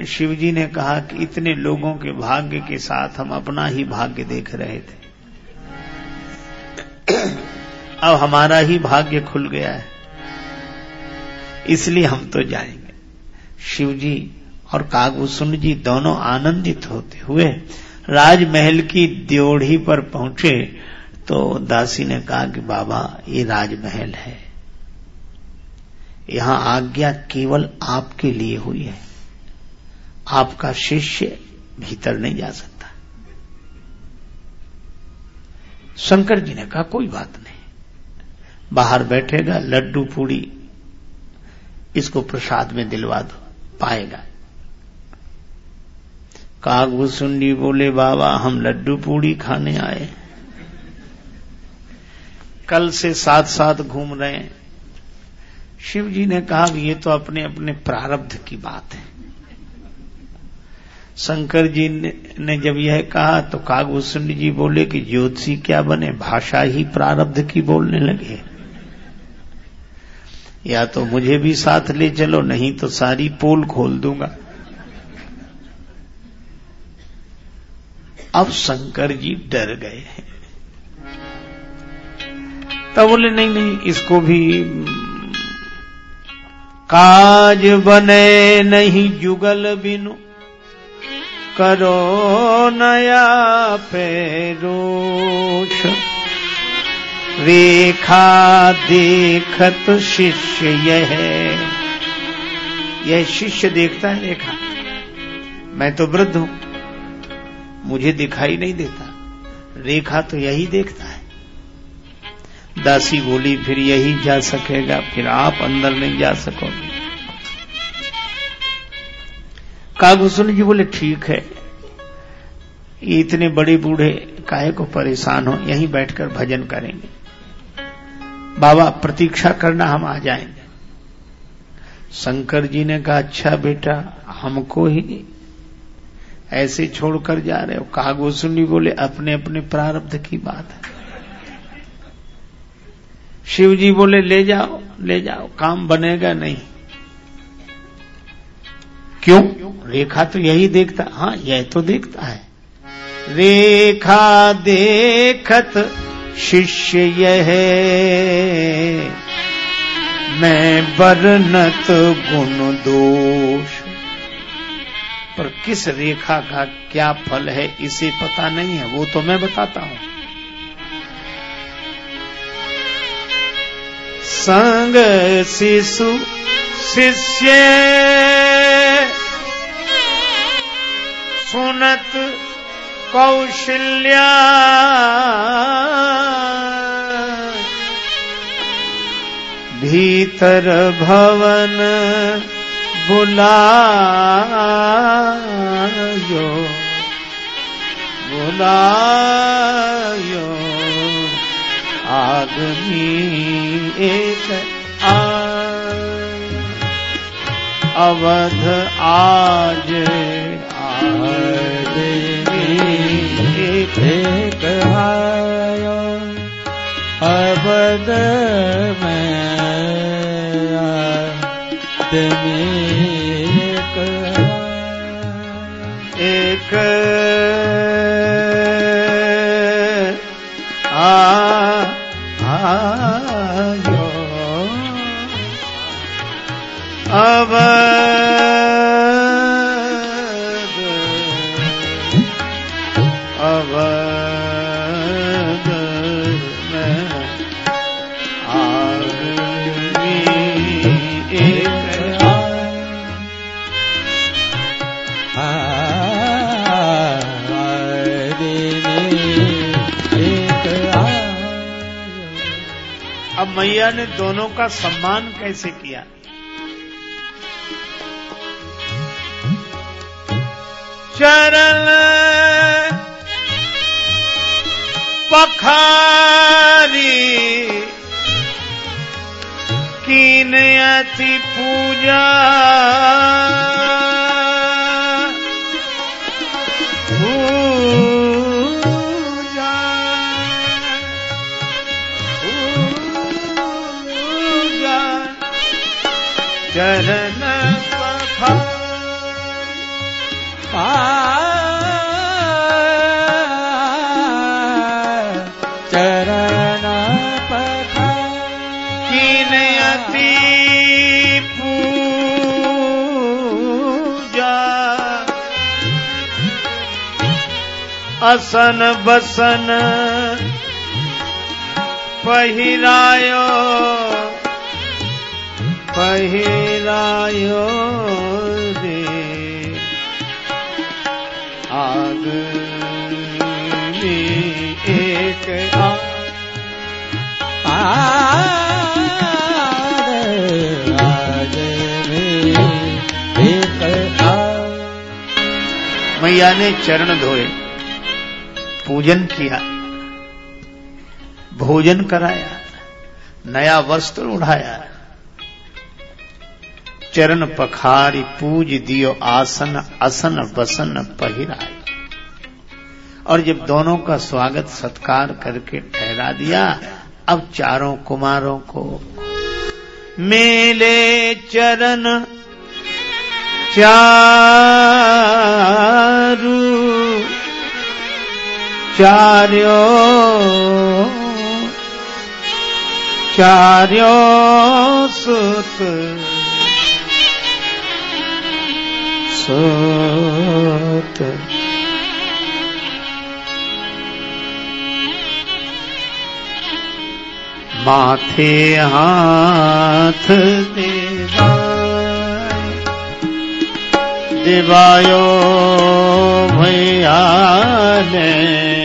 शिव जी ने कहा कि इतने लोगों के भाग्य के साथ हम अपना ही भाग्य देख रहे थे। अब हमारा ही भाग्य खुल गया है। इसलिए हम तो जाएँगे। शिव जी और कागभूषण जी दोनों आनंदित होते हुए राजमहल की द्योढ़ी पर पहुँचे। तो दासी ने कहा कि बाबा, ये राजमहल है। यहाँ आज्ञा केवल आपके लिए हुई है। आपका शिष्य भीतर नहीं जा सकता। शंकर जी ने कहा, कोई बात नहीं। बाहर बैठेगा, लड्डू पूड़ी, इसको प्रसाद में दिलवा दो, पाएगा। कागभूसुंडी बोले, बाबा, हम लड्डू पूड़ी खाने आए कल से साथ साथ घूम रहे हैं। शिव जी ने कहा ये तो अपने अपने प्रारब्ध की बात है। शंकर जी ने जब यह कहा तो कागभूषण जी बोले कि ज्योतिषी क्या बने? भाषा ही प्रारब्ध की बोलने लगे। या तो मुझे भी साथ ले चलो, नहीं तो सारी पोल खोल दूँगा। अब शंकर जी डर गए हैं। तब बोले, नहीं नहीं, इसको भी, काज बने नहीं, जुगल बिनु, करो नया पेरोश रेखा देखत शिष्य यह यह शिष्य देखता है रेखा। मैं तो वृद्ध हूँ, मुझे दिखाई नहीं देता। रेखा तो यही देखता है। दासी बोली, फिर यही जा सकेगा, फिर आप अंदर नहीं जा सकोगे. कागभूषण जी बोले, ठीक है इतने बड़े बूढ़े काहे को परेशान हो, यहीं बैठकर भजन करेंगे। बाबा, प्रतीक्षा करना, हम आ जाएँगे। शंकर जी ने कहा अच्छा बेटा, हमको ही ऐसे छोड़कर जा रहे हो। कागभूषण बोले अपने अपने प्रारब्ध की बात है। शिव जी बोले, ले जाओ ले जाओ, काम बनेगा नहीं। क्यों? रेखा तो यही देखता हाँ यह तो देखता है। रेखा देखत शिष्य यह मैं बरनत गुण दोष। पर किस रेखा का क्या फल है, इसे पता नहीं है, वो तो मैं बताता हूँ। संग शिशु शिष्य। सुनत कौशल्या। भीतर भवन बुलायो। बुलायो। आदमी एक आ अवध आज एक एक आयो। अवध में आदमी एक एक मैया ने दोनों का सम्मान कैसे किया? चरण पखारी कीन अति पूजा। आसन बसन पहिरायो पहिरायो रे। आग एक आ मैया ने चरण धोए। पूजन किया। भोजन कराया। नया वस्त्र उड़ाया चरण पखारी पूज दियो आसन, असन बसन पहिराए और जब दोनों का स्वागत सत्कार करके ठहरा दिया, अब चारों कुमारों को, मेले चरण चारू चार्यो चार्यो सुत सुत। माथे हाथ देवा देवायो भैया ने।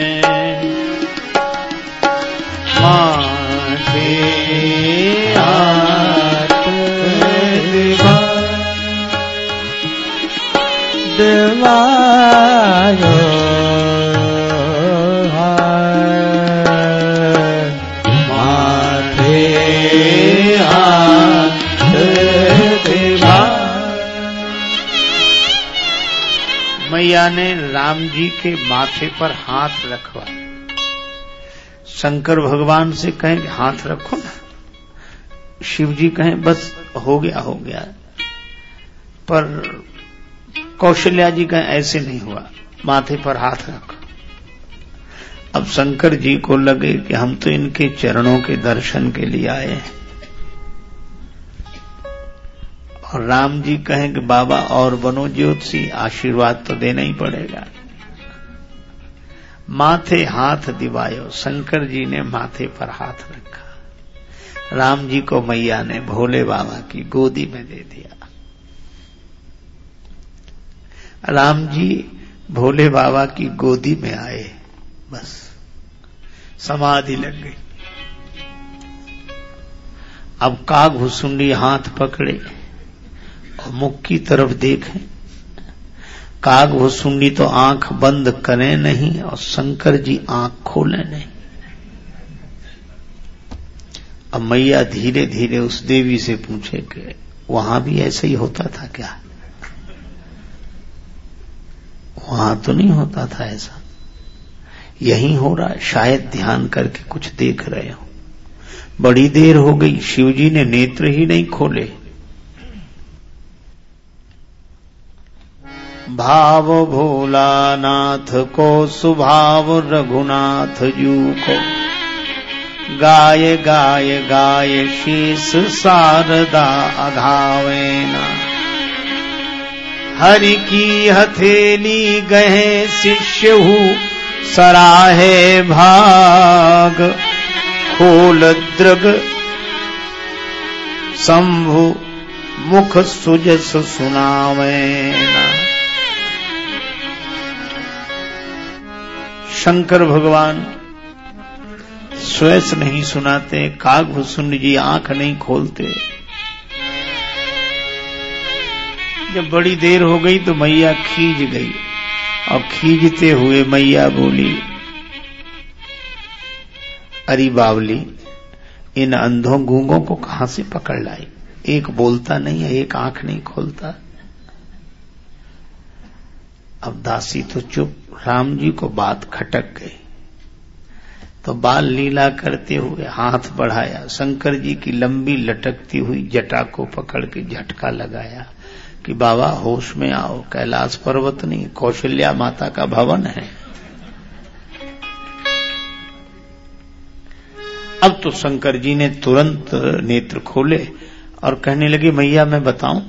मैया ने राम जी के माथे पर हाथ रखवा। शंकर भगवान से कहें हाथ रखो ना। शिव जी कहें, बस हो गया हो गया। पर कौशल्या जी कहें ऐसे नहीं हुआ। माथे पर हाथ रखो। अब शंकर जी को लगे कि हम तो इनके चरणों के दर्शन के लिए आए हैं। और राम जी कहें कि, बाबा, और बनो ज्योतिषी, आशीर्वाद तो देना ही पड़ेगा। माथे हाथ दिवायो, शंकर जी ने माथे पर हाथ रखा। राम जी को मैया ने भोले बाबा की गोदी में दे दिया। राम जी भोले बाबा की गोदी में आए, बस। समाधि लग गई। अब काग भुसुंडी हाथ पकड़े और मुख की तरफ़ देखें। काग भुसुंडी तो आँख बंद करें नहीं और शंकर जी आँख खोले नहीं। अब मैया धीरे धीरे उस देवी से पूछे कि, वहाँ भी ऐसा ही होता था क्या? वहाँ तो नहीं होता था ऐसा। यही हो रहा है, शायद ध्यान करके कुछ देख रहे हो। बड़ी देर हो गई, शिवजी ने नेत्र ही नहीं खोले। भाव भोला नाथ को, सुभाव रघुनाथ जू को। गाय गाय गाय शीस शारदा अघावेना। हरि की हथेली गहे शिष्य हूँ, सराहे भाग। खोल द्रग, शंभु मुख सुजस सुनावेना शंकर भगवान स्वयं नहीं सुनाते, काग भुसुंड जी आँख नहीं खोलते। जब बड़ी देर हो गई तो मैया खींच गई। और खींचते हुए मैया बोली, अरे बावली, इन अंधों गूंगों को कहाँ से पकड़ लाई? एक बोलता नहीं है, एक आँख नहीं खोलता। अब दासी तो चुप, राम जी को बात खटक गई। तो बाल लीला करते हुए हाथ बढ़ाया, शंकर जी की लंबी लटकती हुई जटा को पकड़ के झटका लगाया। कि बाबा, होश में आओ, कैलाश पर्वत नहीं कौशल्या माता का भवन है। अब तो शंकर जी ने तुरंत नेत्र खोले और कहने लगे, मैया, मैं बताऊँ,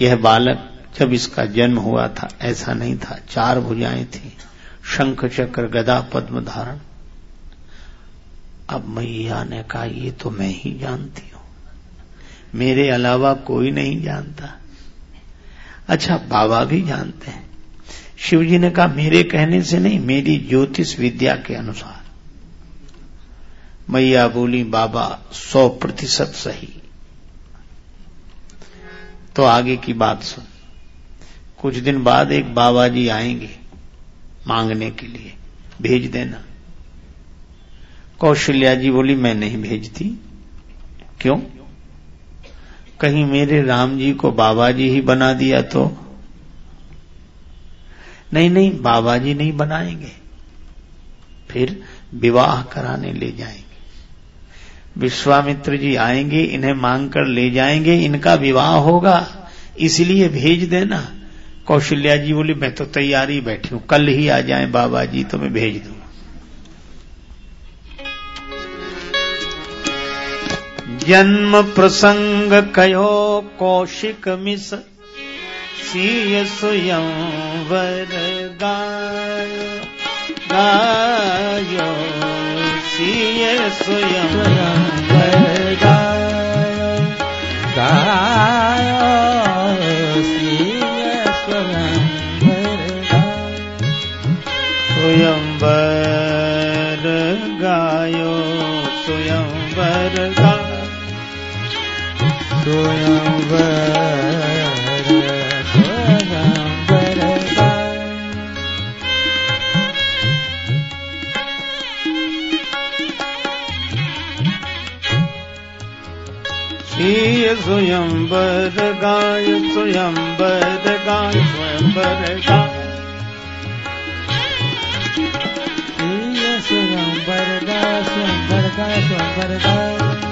यह बालक जब इसका जन्म हुआ था, ऐसा नहीं था, चार भुजाएँ थी, शंख चक्र, गदा, पद्म धारण। अब मैया ने कहा, ये तो मैं ही जानती मेरे अलावा कोई नहीं जानता। अच्छा बाबा भी जानते हैं। शिव जी ने कहा, मेरे कहने से नहीं, मेरी ज्योतिष विद्या के अनुसार। मैया बोली, बाबा, सौ प्रतिशत सही। तो आगे की बात सुन। कुछ दिन बाद एक बाबा जी आएँगे मांगने के लिए। भेज देना। कौशल्या जी बोली, मैं नहीं भेजती। क्यों? कहीं मेरे राम जी को बाबा जी ही बना दिया तो? नहीं नहीं, बाबा जी नहीं बनाएँगे। फिर विवाह कराने ले जाएँगे। विश्वामित्र जी आएँगे, इन्हें मांगकर ले जाएँगे, इनका विवाह होगा। इसलिए भेज देना। कौशल्या जी बोली, मैं तो तैयारी बैठी हूँ, कल ही आ जाए बाबा जी तो मैं भेज दूँगा। जन्म प्रसंग कयो कौशिक मिस सीय वर गाय गायो सीय स्वयं स्वयं गायो गायो सिय स्वयं स्वयंवर गायो स्वयंवर गायो स्वयंवर गाय स्वयंवर गाय स्वयंवर गाय स्वयंवर गाय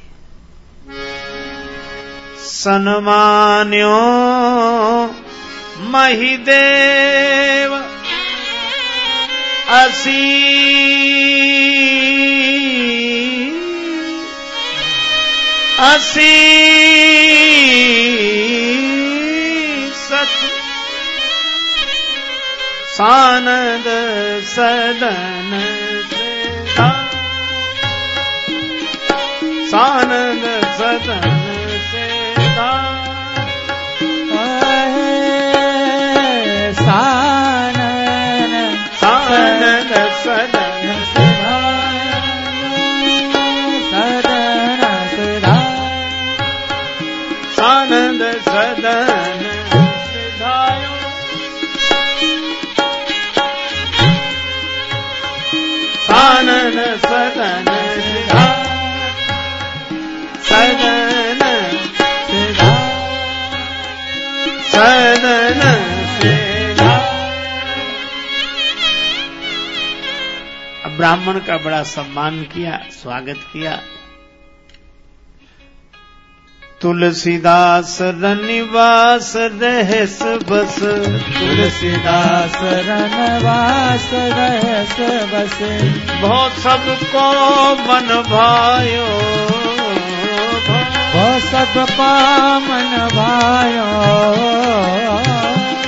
सनमान्यो महिदेव असी असी सत सानद सदन सानद सदन ब्राह्मण का बड़ा सम्मान किया स्वागत किया तुलसीदास रनिवास रहस बस तुलसीदास रनवास रहस बस बहुत सबको मन भायो सब पामन भायो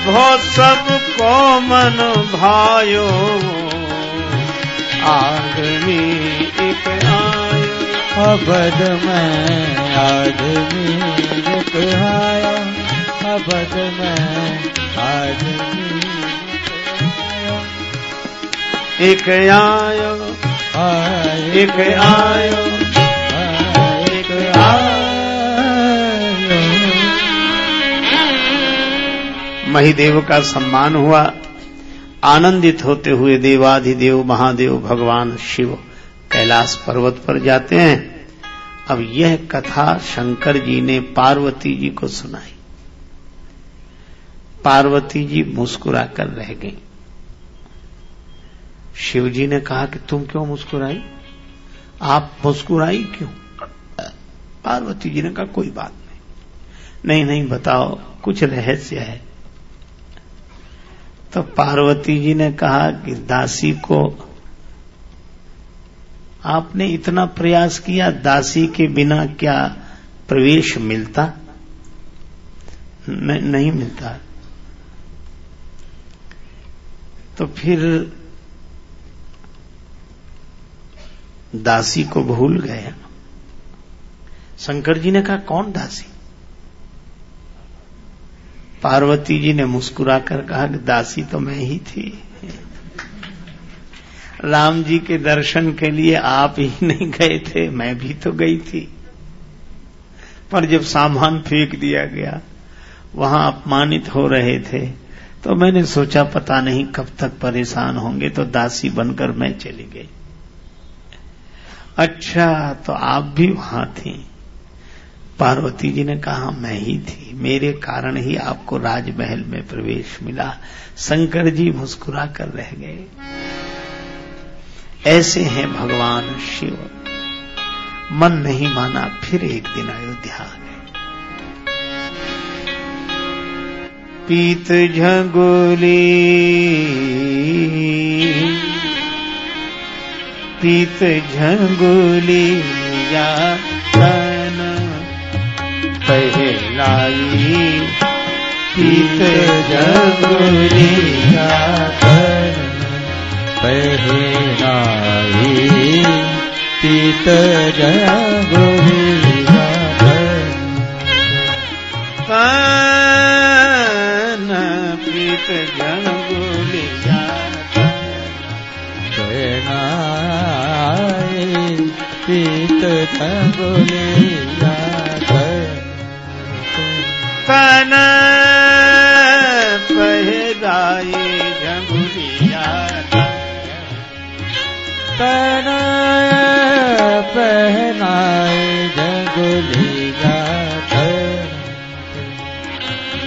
बहुत सबको मन भायो। आदमी एक आयो अबद में आदमी एक आया अबद में आदमी एक आयो एक आयो महिदेव का सम्मान हुआ। आनंदित होते हुए देवाधिदेव, महादेव, भगवान शिव कैलाश पर्वत पर जाते हैं। अब यह कथा शंकर जी ने पार्वती जी को सुनाई। पार्वती जी मुस्कुरा कर रह गई। शिव जी ने कहा कि तुम क्यों मुस्कुराई? आप मुस्कुराई क्यों? पार्वती जी ने कहा, कोई बात नहीं। नहीं नहीं, बताओ, कुछ रहस्य है। तो पार्वती जी ने कहा कि दासी को आपने इतना प्रयास किया दासी के बिना क्या प्रवेश मिलता? न, नहीं मिलता। तो फिर दासी को भूल गया शंकर जी ने कहा कौन दासी? पार्वती जी ने मुस्कुराकर कहा कि दासी तो मैं ही थी। राम जी के दर्शन के लिए आप ही नहीं गए थे, मैं भी तो गई थी। पर जब सामान फेंक दिया गया, वहाँ अपमानित हो रहे थे तो मैंने सोचा पता नहीं कब तक परेशान होंगे तो दासी बनकर मैं चली गई। अच्छा तो आप भी वहाँ थी। पार्वती जी ने कहा, मैं ही थी। मेरे कारण ही आपको राजमहल में प्रवेश मिला। शंकर जी मुस्कुरा कर रह गए। ऐसे हैं भगवान शिव। मन नहीं माना फिर एक दिन अयोध्या आ गए पीत झगोली पीत झगोली या पहलाई पीत जगुरिया पहनाई पीत जगुरिया कान पीत पहनाई पीत जगुरिया कान पहराई झगुलिया तन पहनाए जगुलिया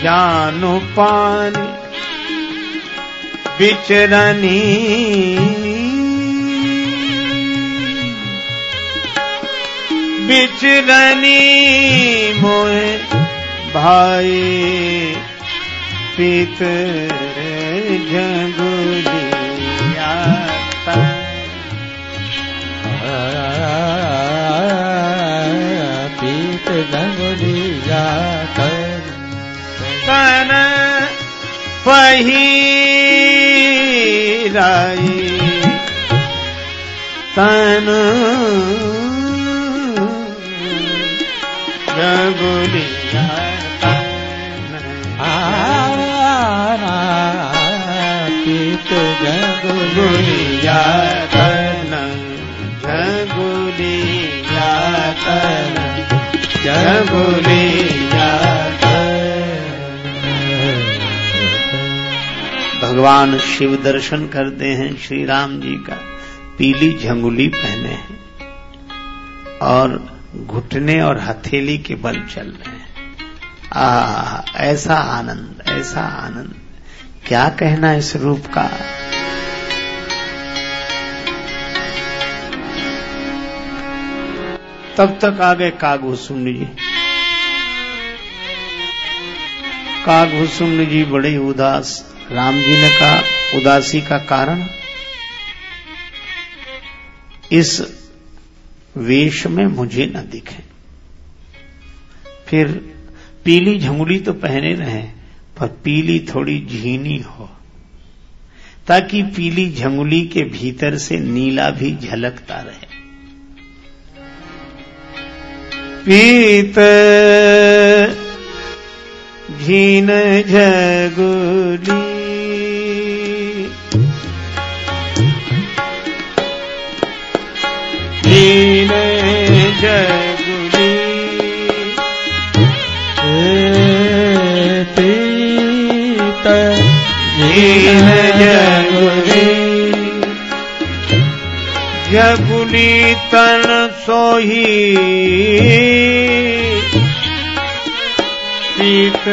जानु पानी बिचरनी। बिचरनी मोहे भाई पीत झगुलिया पीत जगुलिया तन तन जगुलिया तन भगवान शिव दर्शन करते हैं, श्री राम जी का। पीली झंगुली पहने हैं और घुटने और हथेली के बल चल रहे हैं। आ ऐसा आनंद ऐसा आनंद। क्या कहना इस रूप का? तब तक आ गए कागभूषुंड जी। कागभूषुंड जी बड़े उदास, राम जी ने कहा, उदासी का कारण? इस वेश में मुझे न दिखे। फिर पीली झंगुली तो पहने रहे पर पीली थोड़ी झीनी हो। ताकि पीली झंगुली के भीतर से नीला भी झलकता रहे। पीत झीन झगुली। झीन झगुली। झगुली तन सोही। पीत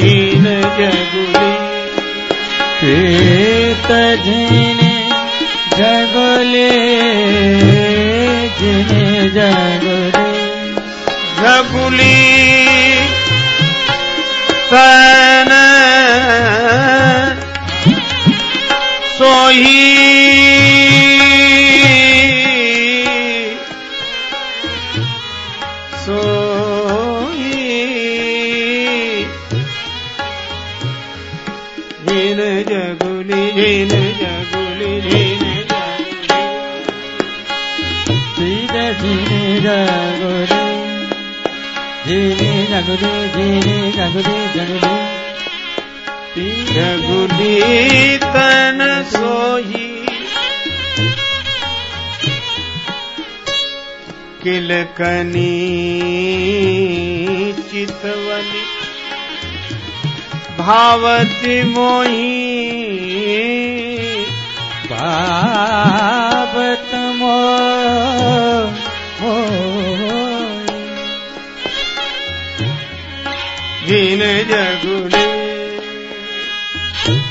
झीन झगुली पीत झिने जगले झिने जगले। झगुली तन Jaguri, Jaguri, Jaguri, Jaguri. सुनीतन सोही। किलकनी चितवनी। भावती मोही। भावत मो हीन जगुणी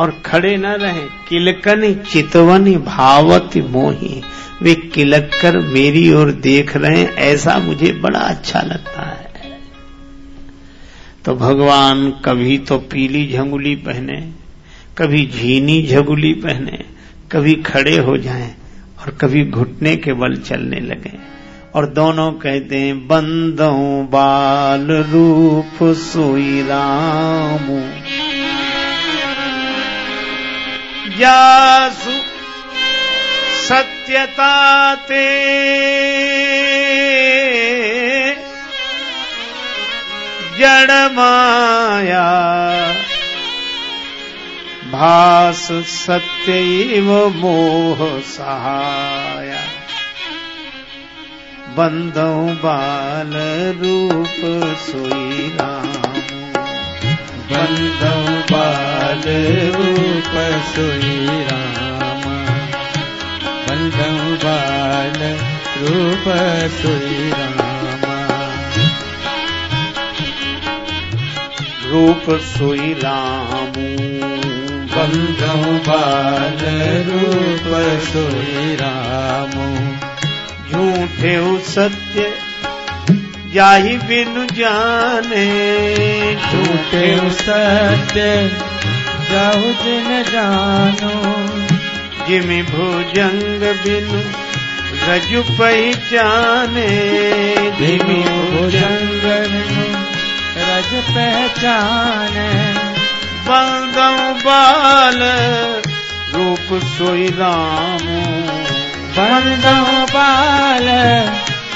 और खड़े न रहे। किलकन चितवन भावत मोही। वे किलक कर मेरी ओर देख रहे हैं, ऐसा मुझे बड़ा अच्छा लगता है। तो भगवान कभी तो पीली झंगुली पहने, कभी झीनी झगुली पहने, कभी खड़े हो जाएँ और कभी घुटने के बल चलने लगे। और दोनों कहते हैं बंदो बाल रूप सोई राम। यासु सत्यता ते। जडमाया भास सत्य मोह सहाया। बंदों बाल रूप सुईना सोई बाल रूप सोई राम बंदो बाल रूप सोई राम। रूप सोई राम। बंदो बाल रूप सोई राम। झूठे सत्य जाहि बिनु जाने। झूठे सत्य जाहु जिन जानो। जिमि भुजंग बिनु रजु पहचाने। धीमी भुजंग रज पहचान। बंदौ बाल रूप सोई राम। बंदो बाल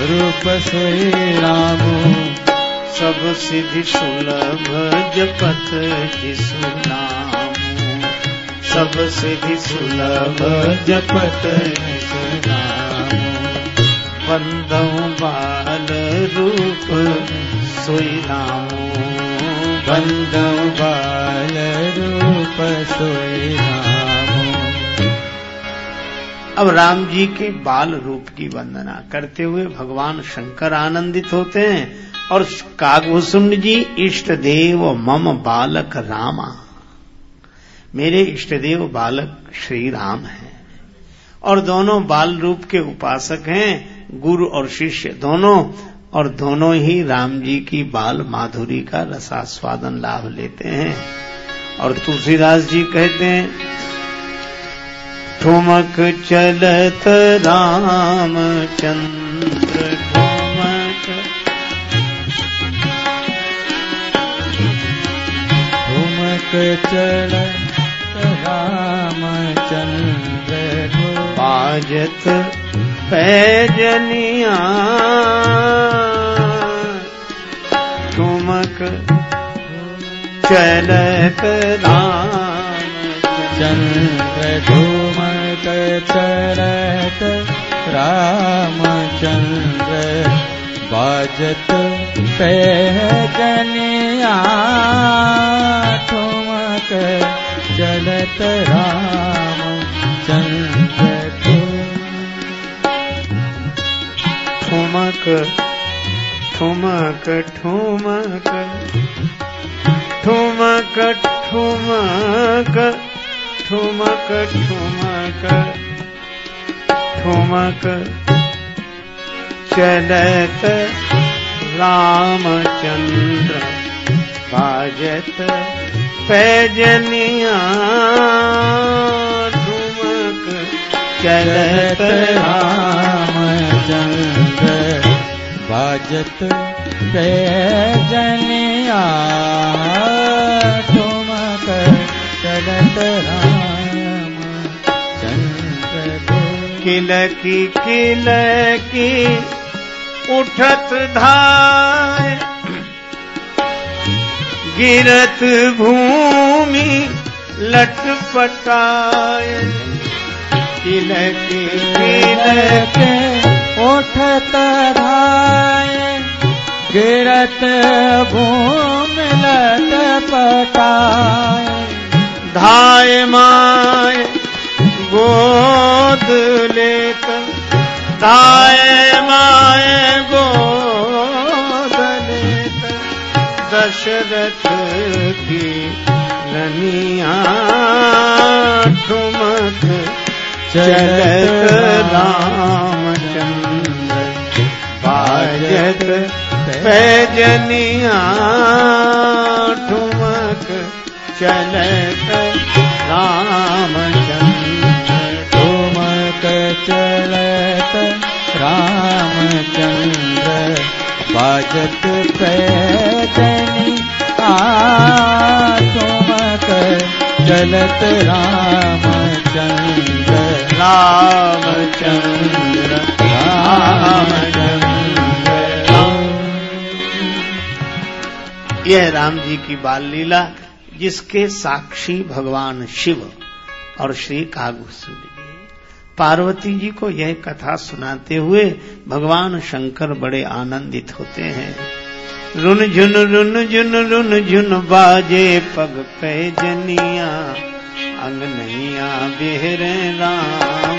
रूप सोई राम सब सिद्धि सुलभ जपत नाम। सब सिद्धि सुलभ जपत जिसु नाम। बंदौ बाल रूप सोई राम बंदो बाल रूप सोई राम अब राम जी के बाल रूप की वंदना करते हुए भगवान शंकर आनंदित होते हैं और कागभूषुंड जी इष्ट देव मम बालक रामा। मेरे इष्ट देव बालक श्री राम हैं। और दोनों बाल रूप के उपासक हैं, गुरु और शिष्य दोनों, और दोनों ही राम जी की बाल माधुरी का रसास्वादन लाभ लेते हैं। और तुलसीदास जी कहते हैं ठुमक चलत रामचन्द्र ठुमक। ठुमक चलत रामचन्द्र पाजत पैजनिया ठुमक चलत रामचन्द्र चलत रामचंद्र बाजत पैजनिया ठुमक चलत रामचंद्र ठुमक ठुमक ठुमक ठुमक ठुमक। ठुमक ठुमक ठुमक। चलत रामचंद्र बाजत पैजनिया चलत रामचंद्र बाजत पे जनिया ठुमक। चलत राम, चंद्र किल की किल उठत धाय, गिरत भूमि लटपटाय। किल की उठत धाय, गिरत भूम लट पटाय धाय माय गोद लेत धाय माय गोद लेत दशरथ की रनिया ठुमक चलत रामचंद्र। बाजत पैजनिया चलत रामचंद्र ठुमक चलत रामचंद्र बाजत पैजनी आ ठुमक चलत रामचंद्र रामचंद्र रामचंद्र यह राम जी की बाल लीला जिसके साक्षी भगवान शिव और श्री जी पार्वती जी को यह कथा सुनाते हुए भगवान शंकर बड़े आनंदित होते हैं। रुन झुन रुन झुन रुन झुन बाजे पग पे जनिया, अंग नैया बेहरे राम।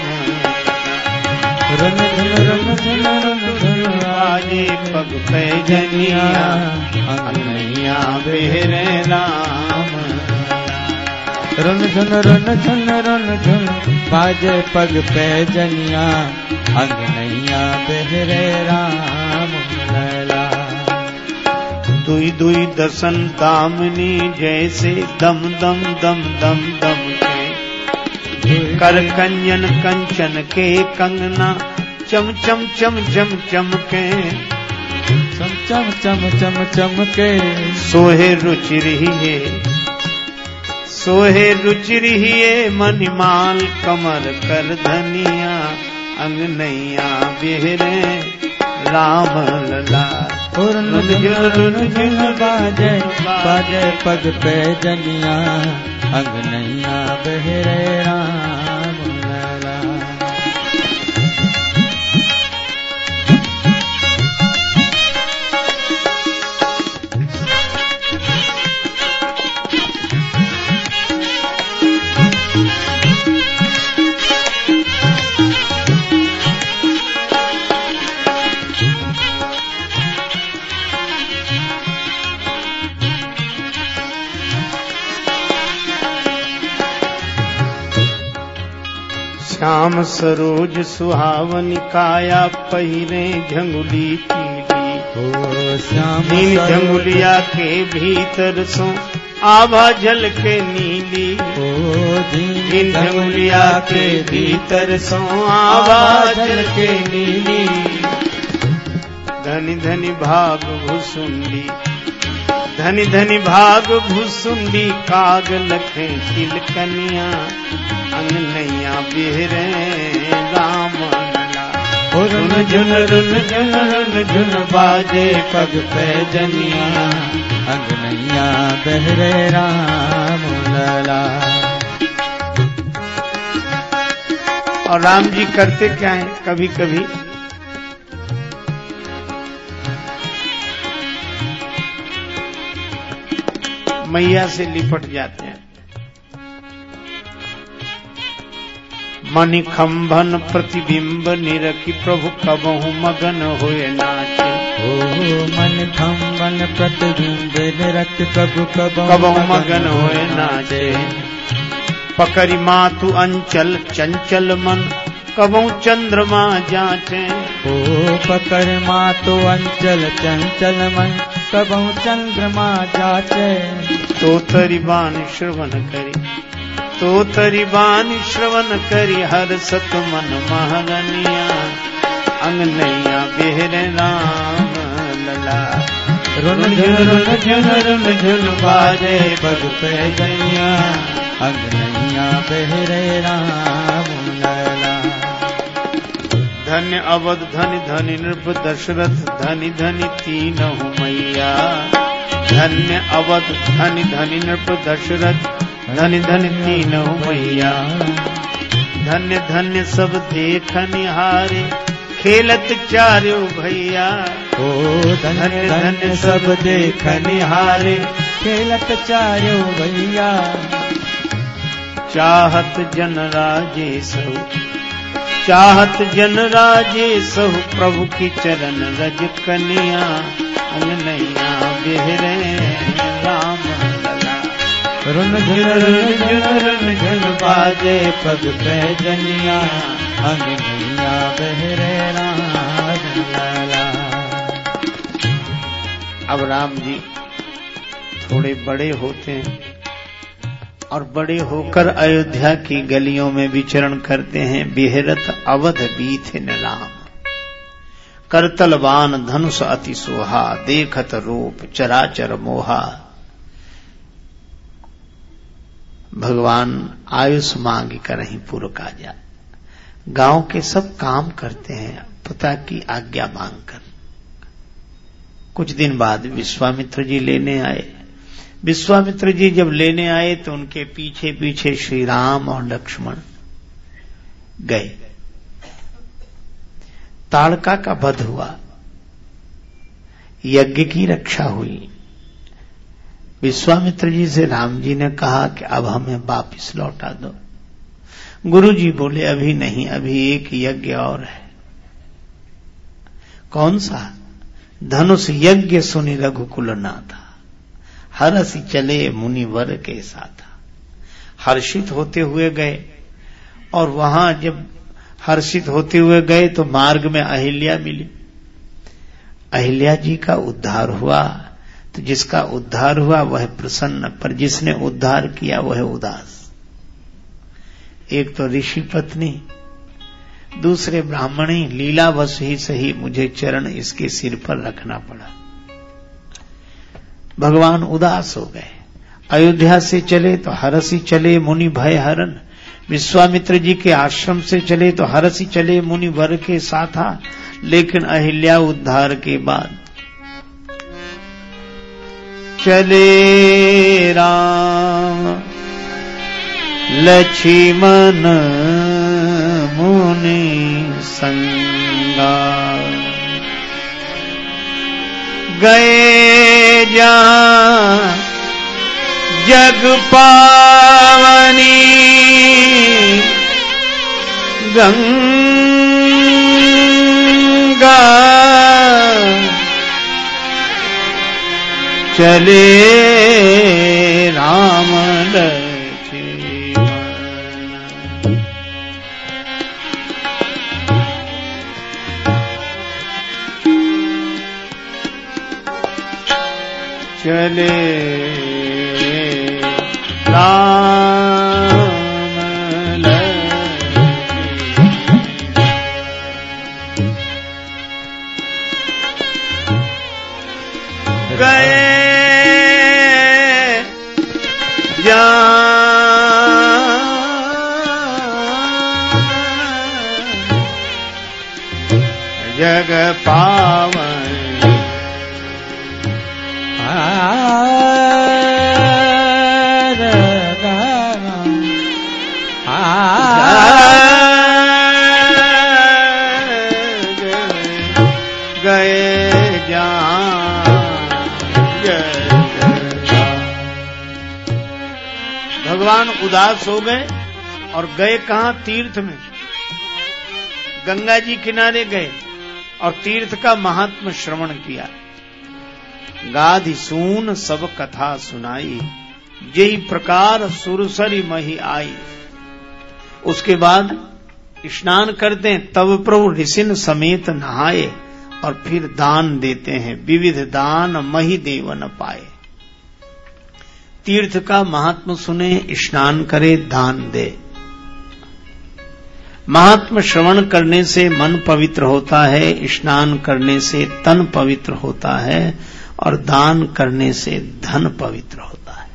रन धन रन धन रन धन बाजे पग पे जनिया, अंग नैया बेहरे राम। रन धन रन धन रन धन बाजे पग पे जनिया। अंग नैया बहरे राम लला। दुई दुई दसन दामनी जैसे दम दम दम दम दम के। कर कंजन कंचन के कंगना चम चम चम चम चम के। चम चम चम चम चम के। सोहे रुचि रहिए सोहे रुचि रहिए मनिमाल कमर कर धनिया अंग नैया बिहरे। राम लला बाजे पग पे जनिया अंग नैया बहरे राम। श्याम सरोज सुहावन काया पहिरे झंगुली पीली। नील झंगुलिया के भीतर सो आभा जल के नीली इन झंगुलिया के भीतर सो आभा जल के नीली। धनी धनी भाग भुसुंडी। धनी धनी भाग भुसुंडी काग लखे तिलकनिया अंग नैया बिहरे राम रुन झुन रुन झुन रुन झुन बाजे पग पे जनिया। अंग नैया बहरे राम लला और राम जी करते क्या है कभी कभी मैया से लिपट जाते हैं। मणि खंभन प्रतिबिंब निरखी प्रभु कबहु मगन होए नाचे। ओ मन खम्बन प्रतिबिंब निरत प्रभु कबहु कबहु मगन होए नाचे। पकड़ी मातु अंचल चंचल मन कबहु चंद्रमा जाचे। ओ पकड़ मातो अंचल चंचल मन कबहु चंद्रमा जाचे। तो तरी बान श्रवण करी। तो तरी बान श्रवण करी हर सत मन महरनिया अंगनैया बेहर राम लला। रुन झुन रुन झुन रुन झुन बाजे पग पे गैया अंगनैया बहरे राम। धन्य अवध धनि धनि नृप दशरथ धनि धनि तीनहु मैया। धन्य अवध धनि धनि नृप दशरथ धनि धनि तीनहु मैया। धन्य धन्य सब देख निहारे खेलत चार्यो भैया। ओ धन्य धन्य सब देख निहारे खेलत चार्यो भैया। चाहत जन राजे सहु चाहत जन राजे सहु प्रभु की चरण रज कन्या अंगनैया बेहरे। राम लला। रुन झुन रुन रुन झुन बाजे पग पे जनिया अंगनैया बहरे। राम अब राम जी थोड़े बड़े होते हैं। और बड़े होकर अयोध्या की गलियों में विचरण करते हैं। बिहरत अवध बीथ नाम करतलवान धनुष अति सोहा, देखत रूप चराचर मोहा। भगवान आयुष मांग कर ही पूर्व का जा। गाँव के सब काम करते हैं, पिता की आज्ञा मांग कर। कुछ दिन बाद विश्वामित्र जी लेने आए। विश्वामित्र जी जब लेने आए तो उनके पीछे पीछे श्री राम और लक्ष्मण गए। ताड़का का वध हुआ। यज्ञ की रक्षा हुई। विश्वामित्र जी से राम जी ने कहा कि अब हमें वापिस लौटा दो। गुरु जी बोले, अभी नहीं, अभी एक यज्ञ और है। कौन सा? धनुष यज्ञ, सुनी रघुकुल नाथा हरसी चले मुनिवर के साथ। हर्षित होते हुए गए और वहाँ जब हर्षित होते हुए गए तो मार्ग में अहिल्या मिली। अहिल्या जी का उद्धार हुआ। तो जिसका उद्धार हुआ वह प्रसन्न, पर जिसने उद्धार किया वह उदास। एक तो ऋषि पत्नी, दूसरे ब्राह्मणी लीला बस ही सही मुझे चरण इसके सिर पर रखना पड़ा। भगवान उदास हो गए। अयोध्या से चले तो हरसी चले मुनि भय हरन। विश्वामित्र जी के आश्रम से चले तो हरसी चले मुनि वर के साथा। लेकिन अहिल्या उद्धार के बाद चले राम। लक्ष्मण मुनि संगा। गए जा जग पावनी गंगा चले राम चले। राम। गए। जान उदास हो गए और गए कहा? तीर्थ में। गंगा जी किनारे गए और तीर्थ का महात्म श्रवण किया। गाधि सून सब कथा सुनाई, जई प्रकार सुरसरी मही आई। उसके बाद स्नान करते हैं, तब प्रभु ऋषिन समेत नहाए और फिर दान देते हैं, विविध दान मही देवन पाए। तीर्थ का महात्म सुने, स्नान करे, दान दे। महात्म श्रवण करने से मन पवित्र होता है, स्नान करने से तन पवित्र होता है और दान करने से धन पवित्र होता है।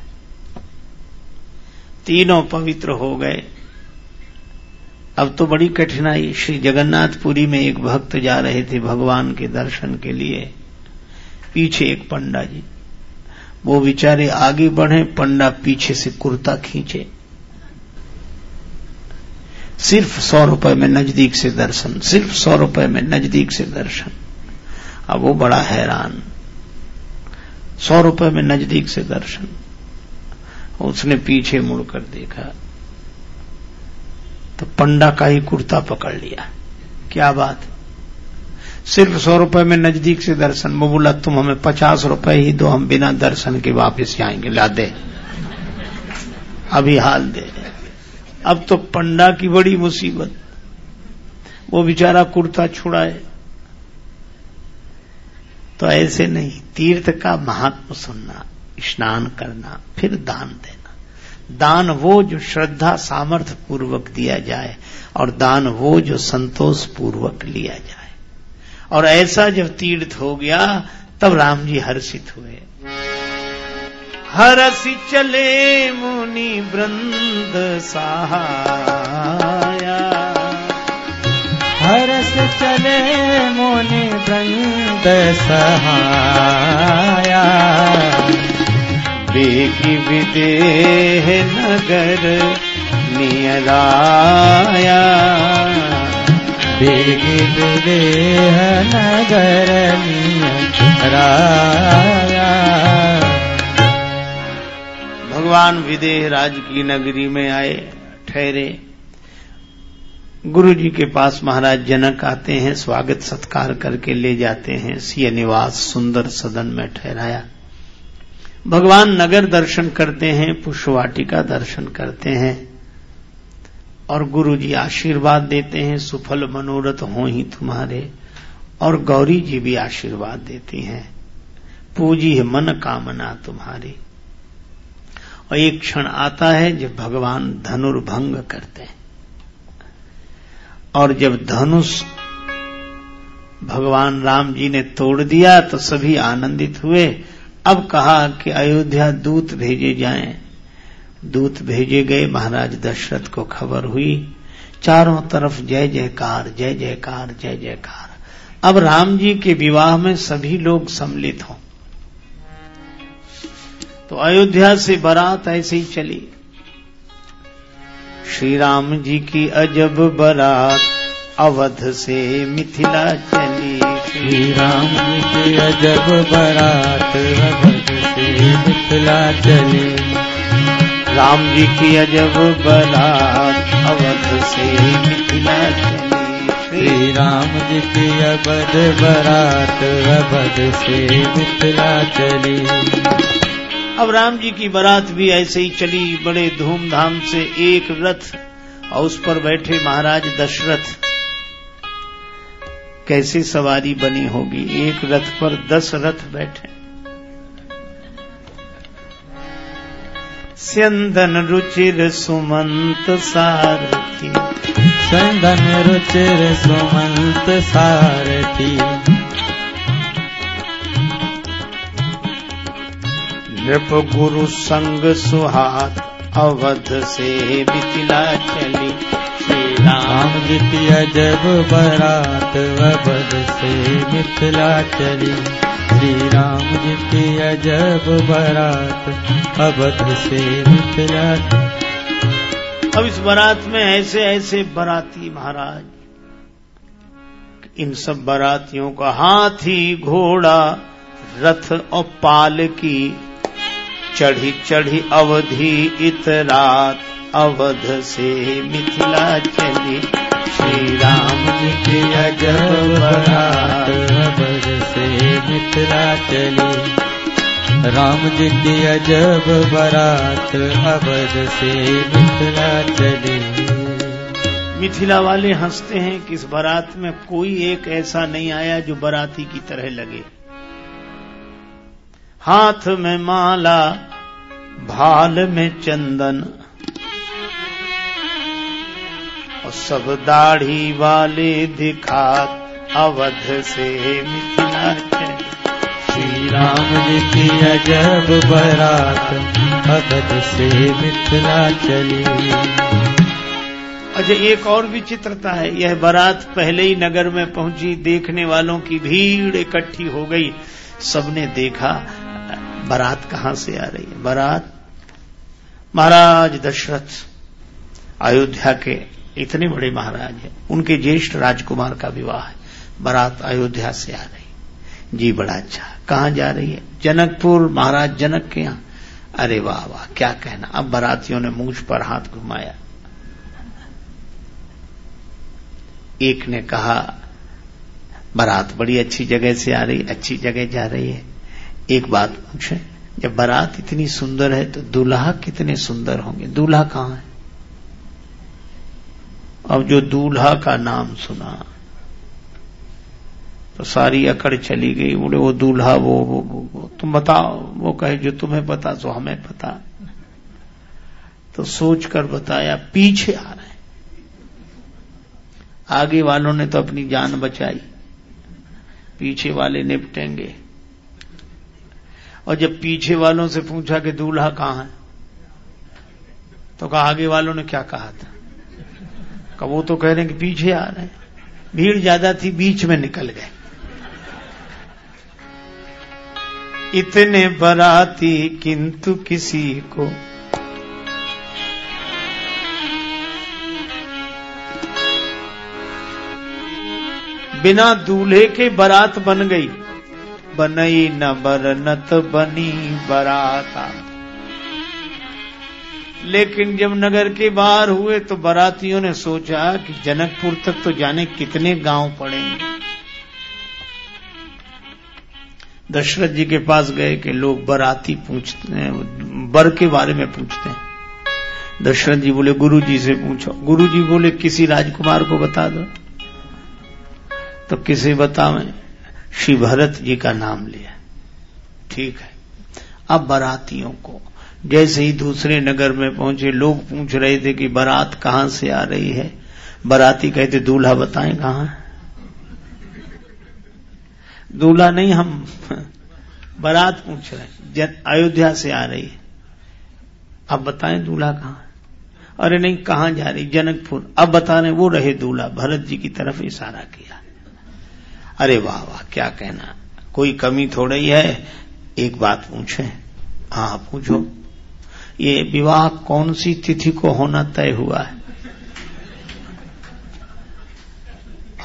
तीनों पवित्र हो गए। अब तो बड़ी कठिनाई, श्री जगन्नाथपुरी में एक भक्त जा रहे थे भगवान के दर्शन के लिए, पीछे एक पंडा जी। वो बेचारे आगे बढ़े, पंडा पीछे से कुर्ता खींचे। सिर्फ़ सौ रुपए में नज़दीक से दर्शन, सिर्फ़ सौ रुपए में नज़दीक से दर्शन। अब वो बड़ा हैरान। सौ रुपए में नज़दीक से दर्शन। उसने पीछे मुड़कर देखा। तो पंडा का ही कुर्ता पकड़ लिया। क्या बात? सिर्फ़ सौ रुपए में नज़दीक से दर्शन वो बोला तुम हमें पचास रुपए ही दो, हम बिना दर्शन के वापस आएँगे ला दे। अभी हाल दे। अब तो पंडा की बड़ी मुसीबत। वो बेचारा कुर्ता छुड़ाए। तो ऐसे नहीं, तीर्थ का महात्म सुनना, स्नान करना, फिर दान देना। दान वो जो श्रद्धा सामर्थ्य पूर्वक दिया जाए, और दान वो जो संतोष पूर्वक लिया जाए। और ऐसा जब तीर्थ हो गया, तब राम जी हर्षित हुए। हरसि चले मुनि वृंद हरस चले मुनि वृंद सहाया। विदेह नगर नियराया बेगी विदेह नगर भगवान विदेह राज की नगरी में आए, ठहरे। गुरु जी के पास महाराज जनक आते हैं, स्वागत सत्कार करके ले जाते हैं। सिय निवास सुंदर सदन में ठहराया। भगवान नगर दर्शन करते हैं पुष्पवाटिका दर्शन करते हैं। और गुरु जी आशीर्वाद देते हैं, सुफल मनोरथ हो ही तुम्हारे, और गौरी जी भी आशीर्वाद देती हैं। पूजी है मन कामना तुम्हारी। और एक क्षण आता है जब भगवान धनुर्भंग करते हैं। और जब धनुष भगवान राम जी ने तोड़ दिया तो सभी आनंदित हुए। अब कहा कि अयोध्या दूत भेजे जाएँ। दूत भेजे गए। महाराज दशरथ को खबर हुई, चारों तरफ़ जय जयकार जय जयकार जय जयकार। अब राम जी के विवाह में सभी लोग सम्मिलित हों। तो अयोध्या से बारात ऐसे ही चली। श्री राम जी की अजब बारात, अवध से मिथिला चली। श्री राम जी की अजब बारात, अवध से मिथिला चली। राम जी की अजब बारात अवध से मिथिला श्री राम जी की अवध बारात, अवध से मिथिला चली। अब राम जी की बारात भी ऐसे ही चली, बड़े धूमधाम से एक रथ, और उस पर बैठे महाराज दशरथ। कैसे सवारी बनी होगी? एक रथ पर दस रथ बैठे। स्यंदन रुचिर सुमंत सारथी। संदन रुचिर सुमंत सारथी। नृप गुरु संग सुहात अवध से मिथिला चली। श्री राम राम जी की अजब बारात अवध से मिथिला चली। श्री राम जी की अजब बारात अवध से मिथिला अब इस बारात में ऐसे ऐसे बाराती महाराज, इन सब बारातियों का हाथी घोड़ा, रथ और पाल की चढ़ी चढ़ी अवधि, इतरात अवध से मिथिला चली। श्री राम जी की अजब बारात। बारात अवध से मिथिला चली राम जी की अजब बारात, अवध से मिथिला चली। मिथिला वाले हँसते हैं कि इस बारात में कोई एक ऐसा नहीं आया जो बाराती की तरह लगे। हाथ में माला, भाल में चंदन और सब दाढ़ी वाले दिखा अवध से मिथिला श्री राम जी की अजब बरात अवध से मिथिला चली। अच्छा एक और विचित्रता है। यह बारात पहले ही नगर में पहुँची देखने वालों की भीड़ इकट्ठी हो गई। सबने देखा बारात कहाँ से आ रही है? बारात महाराज दशरथ अयोध्या के इतने बड़े महाराज हैं। उनके ज्येष्ठ राजकुमार का विवाह है। बारात अयोध्या से आ रही। जी बड़ा अच्छा। कहाँ जा रही है? जनकपुर, महाराज जनक के यहाँ। अरे वाह वाह, क्या कहना। अब बारातियों ने मूछ पर हाथ घुमाया। एक ने कहा, बारात बड़ी अच्छी जगह से आ रही, अच्छी जगह जा रही है। एक बात पूछे, जब बारात इतनी सुंदर है तो दूल्हा कितने सुंदर होंगे। दूल्हा कहाँ है? अब जो दूल्हा का नाम सुना तो सारी अकड़ चली गई बोले वो दूल्हा वो, वो, वो, वो तुम बताओ वो कहे जो तुम्हें पता सो हमें पता। तो सोच कर बताया पीछे आ रहे आगे वालों ने तो अपनी जान बचाई। पीछे वाले निपटेंगे। और जब पीछे वालों से पूछा कि दूल्हा कहाँ है तो कहा आगे वालों ने क्या कहा था? का वो तो कह रहे हैं कि पीछे आ रहे हैं। भीड़ ज़्यादा थी, बीच में निकल गए। इतने बराती किंतु किसी को। बिना दूल्हे के बारात बन गई। बनई न बरनत बनी बराता। लेकिन जब नगर के बाहर हुए तो बारातियों ने सोचा कि जनकपुर तक तो जाने कितने गाँव पड़ेंगे। दशरथ जी के पास गए कि लोग बराती पूछते हैं, बर के बारे में पूछते हैं। दशरथ जी बोले गुरु जी से पूछो। गुरु जी बोले, किसी राजकुमार को बता दो। तो किसे बतावें श्री भरत जी का नाम लिया। ठीक है। अब बरातियों को। जैसे ही दूसरे नगर में पहुँचे, लोग पूछ रहे थे कि बारात कहाँ से आ रही है? बाराती कहते, दूल्हा बताएँ कहाँ? दूल्हा नहीं, हम बारात पूछ रहे हैं अयोध्या से आ रही है। अब बताएँ दूल्हा कहाँ? अरे नहीं, कहाँ जा रही? जनकपुर। अब बता रहे वो रहे दूल्हा। भरत जी की तरफ़ इशारा किया। अरे वाह वाह, क्या कहना। कोई कमी थोड़ी है? एक बात पूछे। हाँ पूछो। ये विवाह कौन सी तिथि को होना तय हुआ है?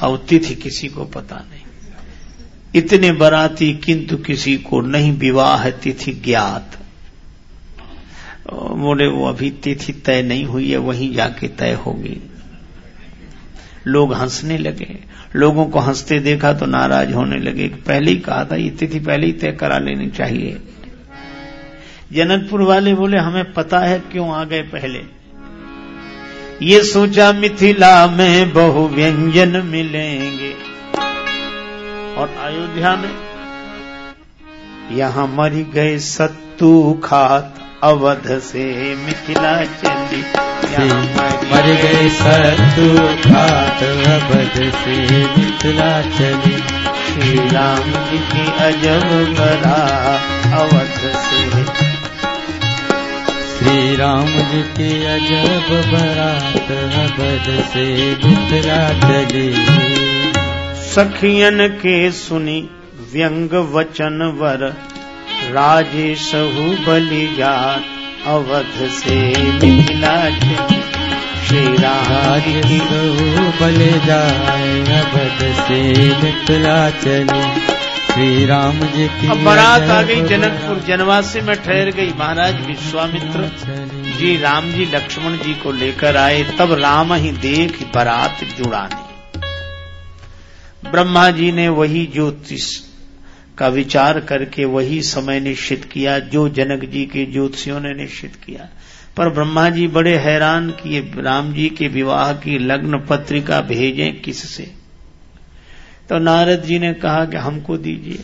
और तिथि किसी को पता नहीं। इतने बराती किंतु किसी को नहीं, विवाह तिथि ज्ञात। बोले, वो अभी तिथि तय नहीं हुई है, वहीं जाके तय होगी। लोग हंसने लगे। लोगों को हँसते देखा तो नाराज़ होने लगे। पहले ही कहा था, ये तिथि पहले ही तय करा लेनी चाहिए। जनकपुर वाले बोले हमें पता है क्यों आ गए पहले? ये सोचा मिथिला में बहु व्यंजन मिलेंगे। और अयोध्या में यहाँ मरी गए सत्तू खात अवध से मिथिला चली। मर गए सत्तू खात अवध से मिथिला चली। श्री राम जी की अजब बरा अवध से श्री राम जी की अजब बरात अवध से मिथिला चली। सखियन के सुनी व्यंग वचन वर राजेशहु बलिजात अवध से मिथिला चली। श्री राम की बल जाए अवध से मिथिला चली। श्री राम जी की अब बारात आ गई जनकपुर जनवासी में ठहर गई महाराज विश्वामित्र। जी राम जी लक्ष्मण जी को लेकर आए तब राम ही देख बारात जुड़ाने। ब्रह्मा जी ने वही ज्योतिष का विचार करके वही समय निश्चित किया जो जनक जी के ज्योतिषियों ने निश्चित किया। पर ब्रह्मा जी बड़े हैरान किए राम जी के विवाह की लग्न पत्रिका भेजें किससे? तो नारद जी ने कहा कि हमको दीजिए।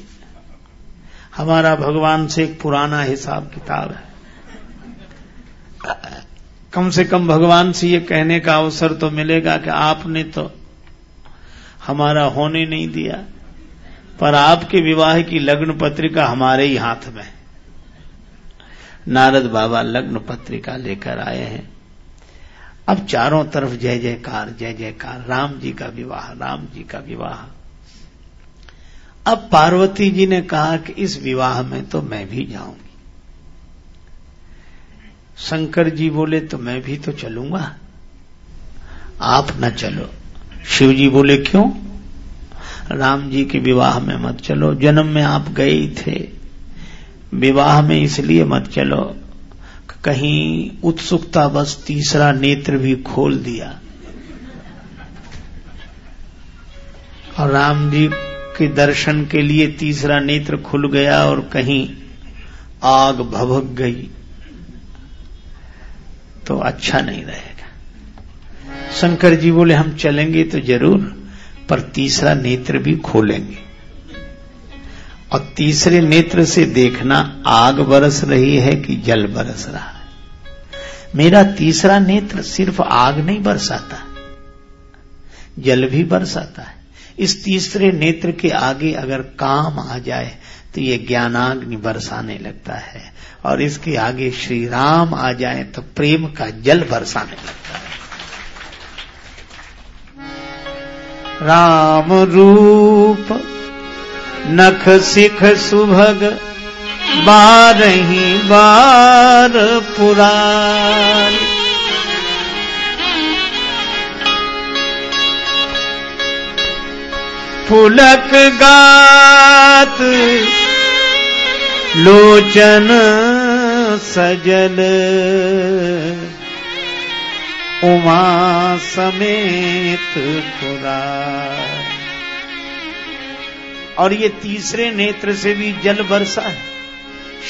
हमारा भगवान से एक पुराना हिसाब किताब है। कम से कम भगवान से ये कहने का अवसर तो मिलेगा कि आपने तो हमारा होने नहीं दिया, पर आपके विवाह की लग्न पत्रिका हमारे ही हाथ में नारद बाबा लग्न पत्रिका लेकर आए हैं। अब चारों तरफ़ जय जयकार जय जयकार, राम जी का विवाह, राम जी का विवाह। अब पार्वती जी ने कहा कि इस विवाह में तो मैं भी जाऊँगी। शंकर जी बोले तो मैं भी तो चलूँगा। आप न चलो। शिव जी बोले, क्यों? राम जी के विवाह में मत चलो। जन्म में आप गए थे। विवाह में इसलिए मत चलो कहीं उत्सुकता बस तीसरा नेत्र भी खोल दिया। और राम जी के दर्शन के लिए तीसरा नेत्र खुल गया और कहीं आग भभक गई। तो अच्छा नहीं रहेगा। शंकर जी बोले, हम चलेंगे तो ज़रूर, पर तीसरा नेत्र भी खोलेंगे। और तीसरे नेत्र से देखना, आग बरस रही है कि जल बरस रहा है। मेरा तीसरा नेत्र सिर्फ़ आग नहीं बरसाता, जल भी बरसाता है। इस तीसरे नेत्र के आगे अगर काम आ जाए तो ये ज्ञानाग्नि बरसाने लगता है। और इसके आगे श्री राम आ जाए तो प्रेम का जल बरसाने लगता है। राम रूप, नख सिख सुभग, बारही बार पुराण। फुलक गात। लोचन सजल। उमा समेत पुरा और ये तीसरे नेत्र से भी जल बरसा है।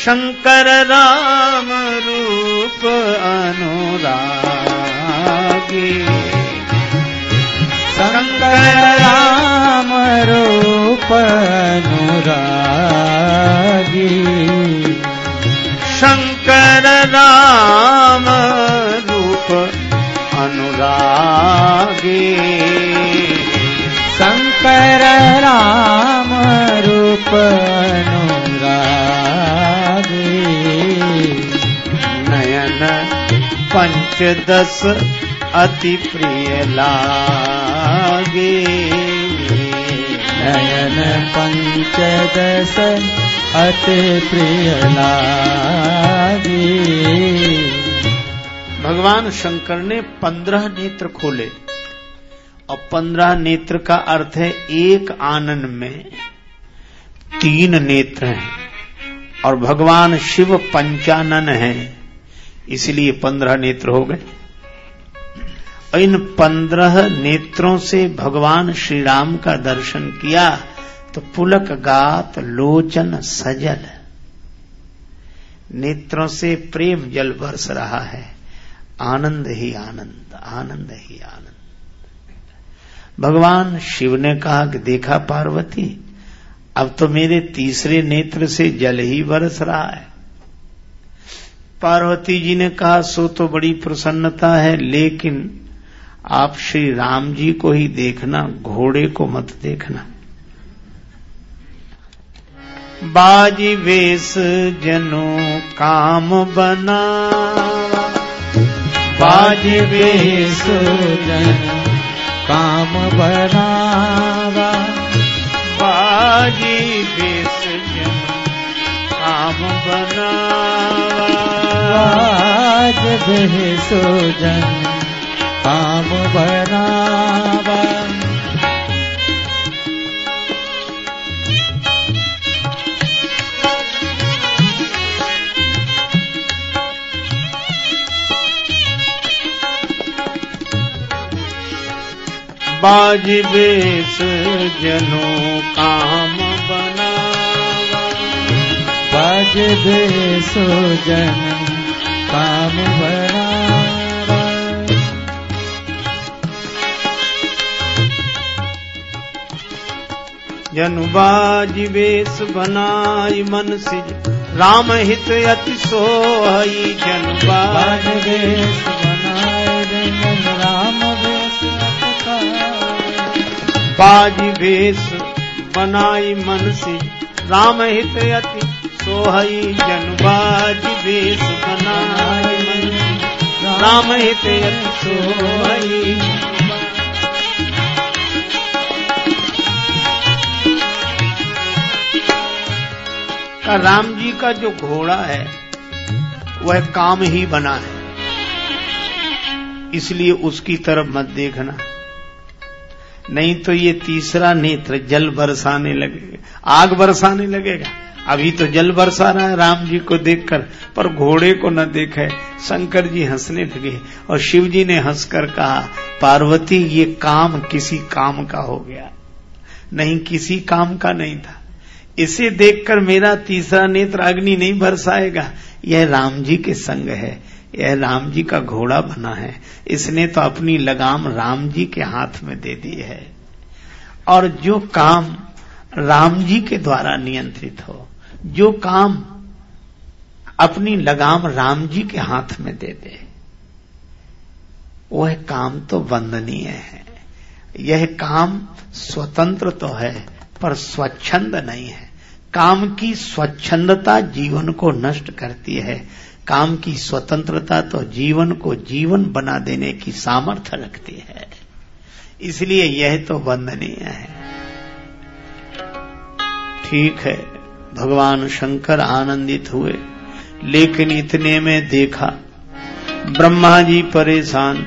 शंकर राम रूप अनुरागी। शंकर राम रूप अनुरागी शंकर राम रूप अनुरागी शंकर राम रूप अनुरागी नयन पंचदश अति प्रिय लागे। नयन पंचदश अति प्रिय लागी। भगवान शंकर ने पंद्रह नेत्र खोले। और पंद्रह नेत्र का अर्थ है एक आनंद में तीन नेत्र हैं। और भगवान शिव पंचानन हैं इसलिए पंद्रह नेत्र हो गए। इन पंद्रह नेत्रों से भगवान श्री राम का दर्शन किया तो पुलक गात लोचन सजल। नेत्रों से प्रेम जल बरस रहा है। आनंद ही आनंद आनंद ही आनंद। भगवान शिव ने कहा कि देखा पार्वती, अब तो मेरे तीसरे नेत्र से जल ही बरस रहा है। पार्वती जी ने कहा, सो तो बड़ी प्रसन्नता है, लेकिन आप श्री राम जी को ही देखना, घोड़े को मत देखना। बाजी वेश जनो काम बना। बाज बेस जन काम बनावा बाजी वेश जनो काम बनावा बाज बेस जन काम बनावा बाज वेश जनो काम बनावा। बाज बेस जन काम बनावा जनु बाज वेश बनाई मन सिज। राम हित अति सोहई जन बाज वेश राम वेश बाज वेश बनाई मन से राम हित अति सोहई जन बाज वेश बनाई मन राम हित अति सोहई का राम जी का जो घोड़ा है, वह काम ही बना है। इसलिए उसकी तरफ़ मत देखना। नहीं तो ये तीसरा नेत्र जल बरसाने लगेगा। आग बरसाने लगेगा। अभी तो जल बरसा रहा है राम जी को देखकर, पर घोड़े को न देखे। शंकर जी हंसने लगे और शिव जी ने हंसकर कहा, पार्वती, ये काम किसी काम का हो गया। नहीं, किसी काम का नहीं था। इसे देखकर मेरा तीसरा नेत्र अग्नि नहीं बरसाएगा। यह राम जी के संग है। यह राम जी का घोड़ा बना है। इसने तो अपनी लगाम राम जी के हाथ में दे दी है। और जो काम राम जी के द्वारा नियंत्रित हो, जो काम अपनी लगाम राम जी के हाथ में दे दे, वह काम तो वंदनीय है। यह काम स्वतंत्र तो है पर स्वच्छंद नहीं है। काम की स्वच्छंदता जीवन को नष्ट करती है। काम की स्वतंत्रता तो जीवन को जीवन बना देने की सामर्थ्य रखती है। इसलिए यह तो वंदनीय है। ठीक है, भगवान शंकर आनंदित हुए, लेकिन इतने में देखा, ब्रह्मा जी परेशान।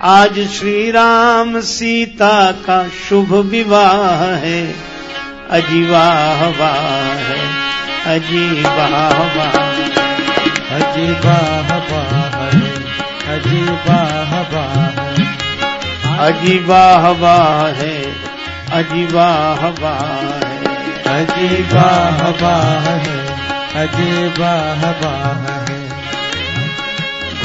आज श्री राम सीता का शुभ विवाह है। अजी वाह वाह है अजी हवा वाह अजी वाह वाह अजी वाह वाह अजी वाह वाह है अजी वाह वाह है। अजी वाह वाह है अजी वाह वाह है।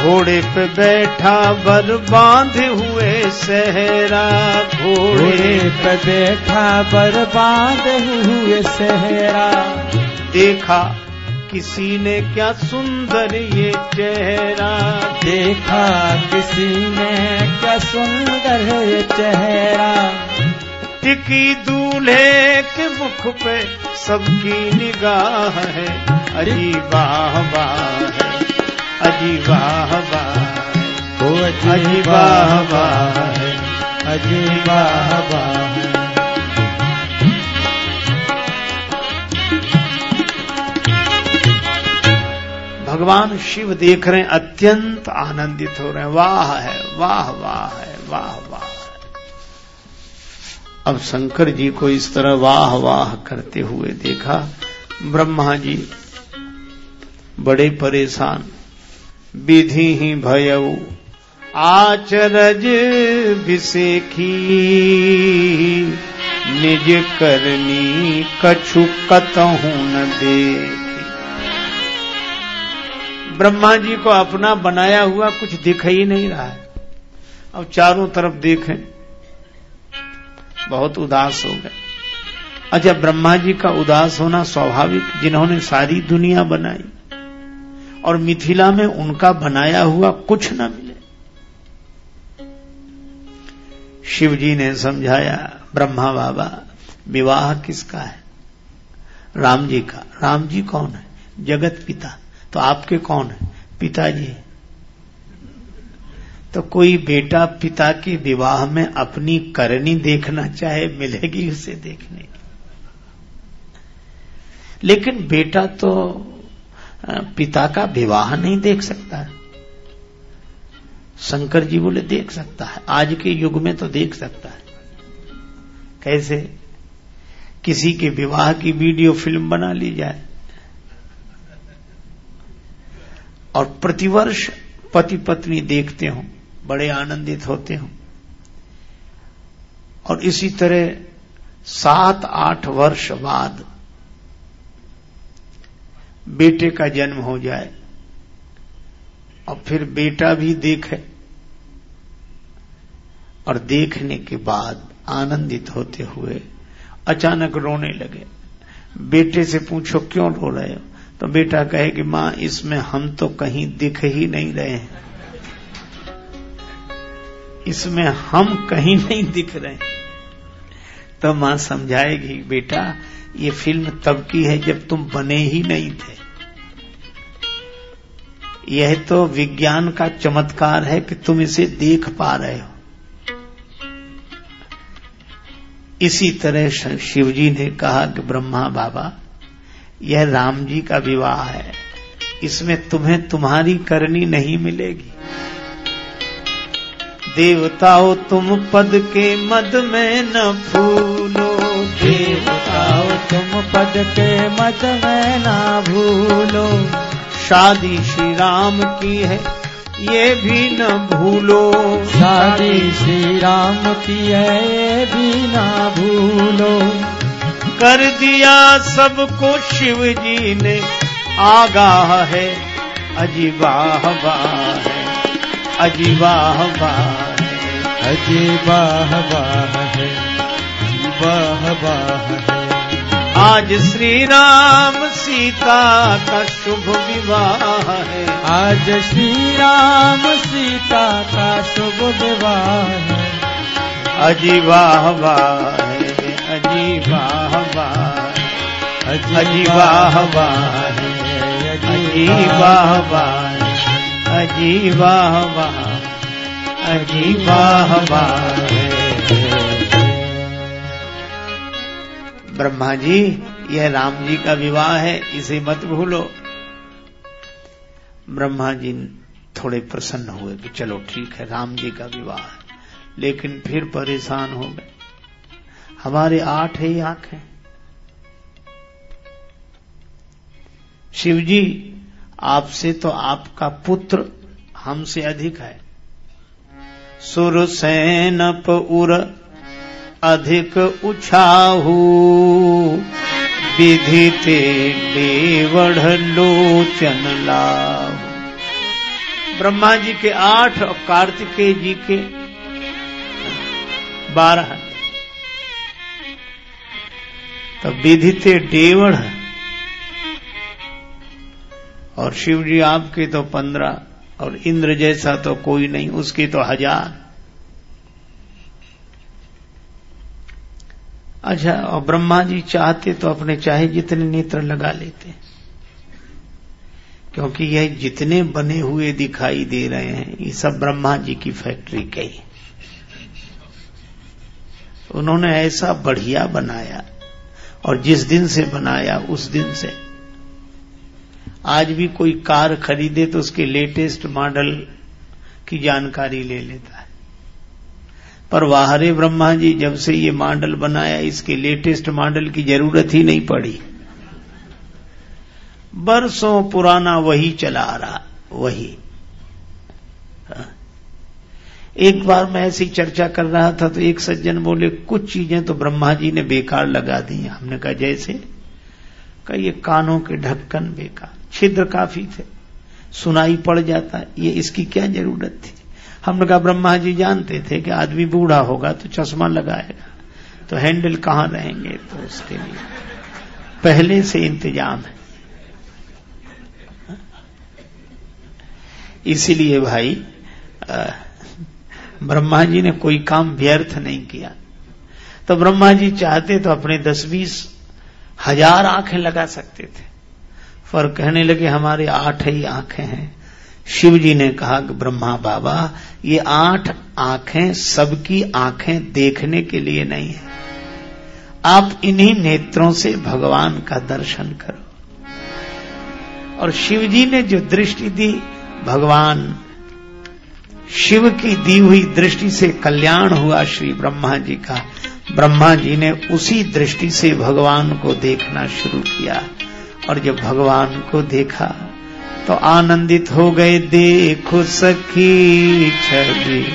घोड़े पे बैठा बर बांधे हुए सहरा घोड़े पे बैठा बर्बाद हुए सहरा। देखा किसी ने क्या सुंदर ये चेहरा। देखा किसी ने क्या सुंदर है ये चेहरा। टिकी दूल्हे के मुख पे सबकी निगाह है अरे वाह वाह है। भगवान शिव देख रहे हैं, अत्यंत आनंदित हो रहे हैं। वाह है, वाह वाह है, वाह वाह अब शंकर जी को इस तरह वाह वाह करते हुए देखा। ब्रह्मा जी बड़े परेशान विधि ही भयऊ आचरज विसेखी। निज करनी कछु कतहू न दे ब्रह्मा जी को अपना बनाया हुआ कुछ दिख ही नहीं रहा है। अब चारों तरफ़ देखें, बहुत उदास हो गए। अच्छा ब्रह्मा जी का उदास होना स्वाभाविक, जिन्होंने सारी दुनिया बनाई और मिथिला में उनका बनाया हुआ कुछ न मिले। शिव जी ने समझाया, ब्रह्मा बाबा, विवाह किसका है? राम जी का। राम जी कौन है? जगत पिता। तो आपके कौन है? पिताजी। तो कोई बेटा पिता के विवाह में अपनी करनी देखना चाहे, मिलेगी उसे देखने की। लेकिन बेटा तो पिता का विवाह नहीं देख सकता है। शंकर जी बोले, देख सकता है। आज के युग में तो देख सकता है। कैसे? किसी के विवाह की वीडियो फ़िल्म बना ली जाए। और प्रतिवर्ष पति पत्नी देखते हो, बड़े आनंदित होते हो। और इसी तरह सात आठ वर्ष बाद बेटे का जन्म हो जाए और फिर बेटा भी देखे और देखने के बाद आनंदित होते हुए अचानक रोने लगे। बेटे से पूछो, क्यों रो रहे हो? तो बेटा कहे कि, माँ, इसमें हम तो कहीं दिख ही नहीं रहे हैं। इसमें हम कहीं नहीं दिख रहे हैं। तो माँ समझाएगी, बेटा ये फ़िल्म तब की है जब तुम बने ही नहीं थे। यह तो विज्ञान का चमत्कार है कि तुम इसे देख पा रहे हो। इसी तरह शिवजी ने कहा कि ब्रह्मा बाबा, यह राम जी का विवाह है। इसमें तुम्हें तुम्हारी करनी नहीं मिलेगी। देवताओ तुम पद के मद में न देवताओ तुम पद के मद में ना भूलो। शादी श्री राम की है ये भी न भूलो। शादी श्री राम की है ये भी न भूलो। कर दिया सबको शिव जी ने आगाह है अजीबाह वाह है अजीबाह वाह है। अजीबाह वाह है। वाह वाह है आज श्री राम सीता का शुभ विवाह है। आज श्री राम सीता का शुभ विवाह है। अजीबाह वाह है अजीबाह वाह अजीबाह वाह है अजीबाह वाह अजीबाह वाह अजीबाह वाह ब्रह्मा जी, यह राम जी का विवाह है, इसे मत भूलो। ब्रह्मा जी थोड़े प्रसन्न हुए कि चलो ठीक है, राम जी का विवाह है, लेकिन फिर परेशान हो गए। हमारे आठ ही आँखें। शिव जी आपसे तो आपका पुत्र हमसे अधिक है। सुर सैनप उर अधिक उछाहू। विधि ते देवढ़ लोचन लाहू। ब्रह्मा जी के आठ और कार्तिकेय जी के बारह। तो विधि ते डेवढ़ और शिव जी आपके तो पंद्रह और इंद्र जैसा तो कोई नहीं, उसके तो हज़ार। अच्छा और ब्रह्मा जी चाहते तो अपने चाहे जितने नेत्र लगा लेते। क्योंकि यह जितने बने हुए दिखाई दे रहे हैं, ये सब ब्रह्मा जी की फैक्ट्री के उन्होंने ऐसा बढ़िया बनाया, और जिस दिन से बनाया, उस दिन से। आज भी कोई कार खरीदे तो उसके लेटेस्ट मॉडल की जानकारी ले लेता है। पर वाहरे ब्रह्मा जी जब से ये मॉडल बनाया, इसके लेटेस्ट मॉडल की ज़रूरत ही नहीं पड़ी। बरसों पुराना वही चला आ रहा, वही। एक बार मैं ऐसी चर्चा कर रहा था तो एक सज्जन बोले, कुछ चीज़ें तो ब्रह्मा जी ने बेकार लगा दी हमने कहा, जैसे? का ये कानों के ढक्कन बेकार, छिद्र काफ़ी थे, सुनाई पड़ जाता, ये इसकी क्या ज़रूरत थी? हमने कहा ब्रह्मा जी जानते थे कि आदमी बूढ़ा होगा तो चश्मा लगाएगा। तो हैंडल कहाँ रहेंगे तो उसके लिए। पहले से इंतज़ाम है। इसीलिए भाई ब्रह्मा जी ने कोई काम व्यर्थ नहीं किया। तो ब्रह्मा जी चाहते तो अपने दस बीस हज़ार आँखें लगा सकते थे। पर कहने लगे, हमारे आठ ही आँखें हैं। शिव जी ने कहा कि ब्रह्मा बाबा, ये आठ आँखें सबकी आँखें देखने के लिए नहीं है। आप इन्हीं नेत्रों से भगवान का दर्शन करो। और शिव जी ने जो दृष्टि दी, भगवान शिव की दी हुई दृष्टि से कल्याण हुआ श्री ब्रह्मा जी का, ब्रह्मा जी ने उसी दृष्टि से भगवान को देखना शुरू किया। और जब भगवान को देखा तो आनंदित हो गए, देखो सखी, छवि।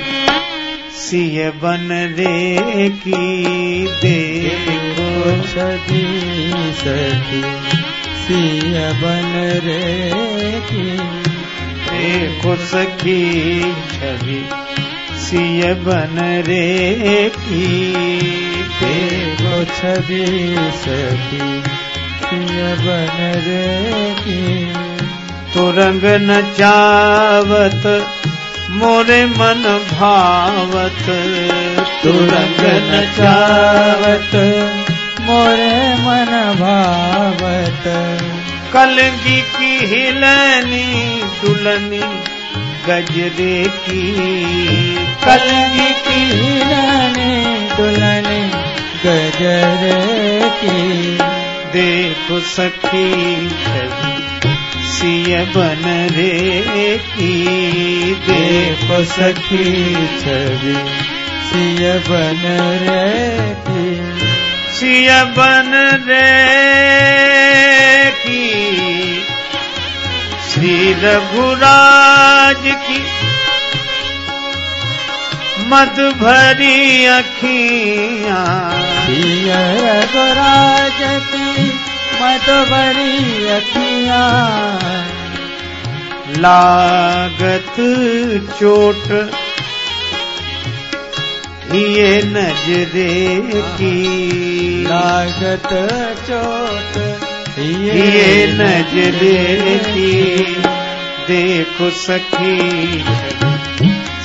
सिय बन रे की देखो छवि सखी। सिय बन रे की देखो सखी, छवि। सिय बन रे की देखो छवि, सखी। सिय बन रे की तुरंग न चावत मोरे मन भावत। तुरंग न चावत मोरे मन भावत। कलगी की हिलनी दुलनी गजरे की। कलगी की हिलनी दुलनी गजरे की। देखो सखी छवि सिय बन रे की देखो सखी छवि सिय बन रे की। सिय बन रे की। श्री रघुराज की मद भरी अखियाँ रघुराज की। मद भरी अखियाँ लागत चोट ये नजरे की। लागत चोट ये नजरे की। देखो सखी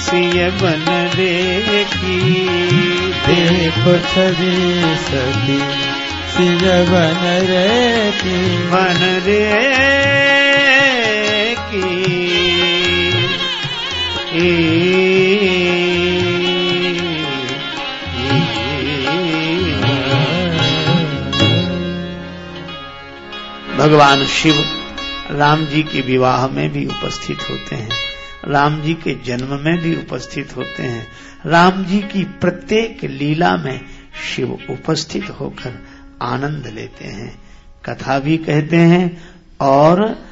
सिय बन रे की देखो छवि सखी। सिय रे की। बन रे की। भगवान शिव राम जी के विवाह में भी उपस्थित होते हैं। राम जी के जन्म में भी उपस्थित होते हैं। राम जी की प्रत्येक लीला में शिव उपस्थित होकर आनंद लेते हैं। कथा भी कहते हैं और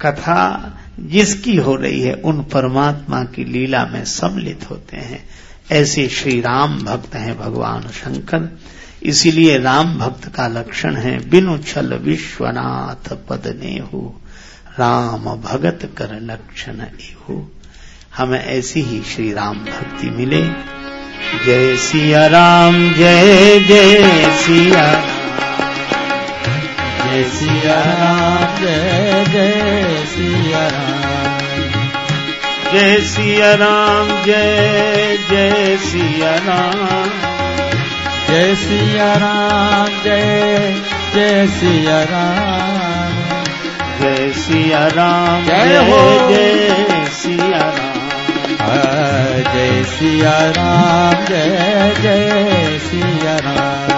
कथा जिसकी हो रही है, उन परमात्मा की लीला में सम्मिलित होते हैं। ऐसे श्री राम भक्त हैं भगवान शंकर। इसीलिए राम भक्त का लक्षण है, बिनु छल विश्वनाथ पद नेहु। राम भगत कर लक्षण एहु हमें ऐसी ही श्री राम भक्ति मिले। जय सिया राम, जय जय सिया जय सिया राम जय जय सिया राम जय सिया राम जय जय सिया राम जय सिया राम जय जय सिया राम जय सिया राम जय जय हो। जय सिया राम जय सिया राम जय जय सिया राम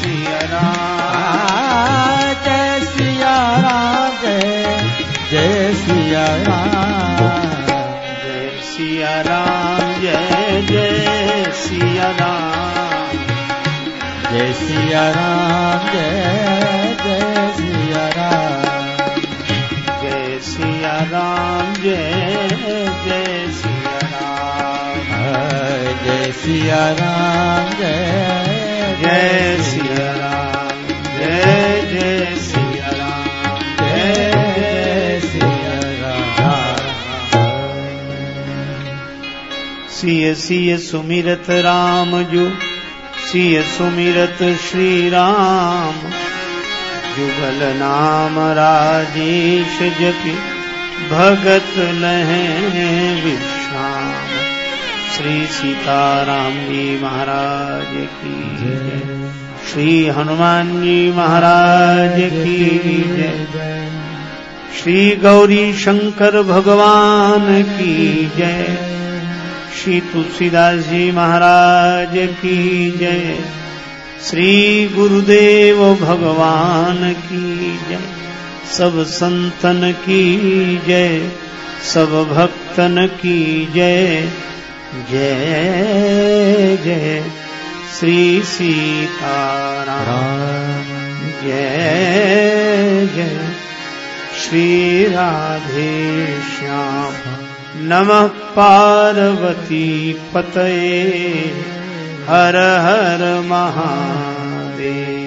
राम जय जय सिया राम जय सिया राम जय जय सिया राम जय सिया राम जय जय सिया राम जय सिया राम जय जय सिया राम जय सिया राम जय जय सिया राम जय जय सिया सिया सिय सुमिरत राम जो, सिय सुमिरत श्री राम जुगल नाम राजेश जपि, भगत लहे विश्राम। श्री सीताराम जी महाराज की जय। श्री हनुमान जी महाराज की जय। श्री गौरी शंकर भगवान की जय। श्री तुलसीदास जी महाराज की जय। श्री गुरुदेव भगवान की जय। सब संतन की जय सब भक्तन की जय। जय जय। श्री सीताराम। राम। जय जय। श्री राधे श्याम नमः पार्वती पतये हर हर महादेव।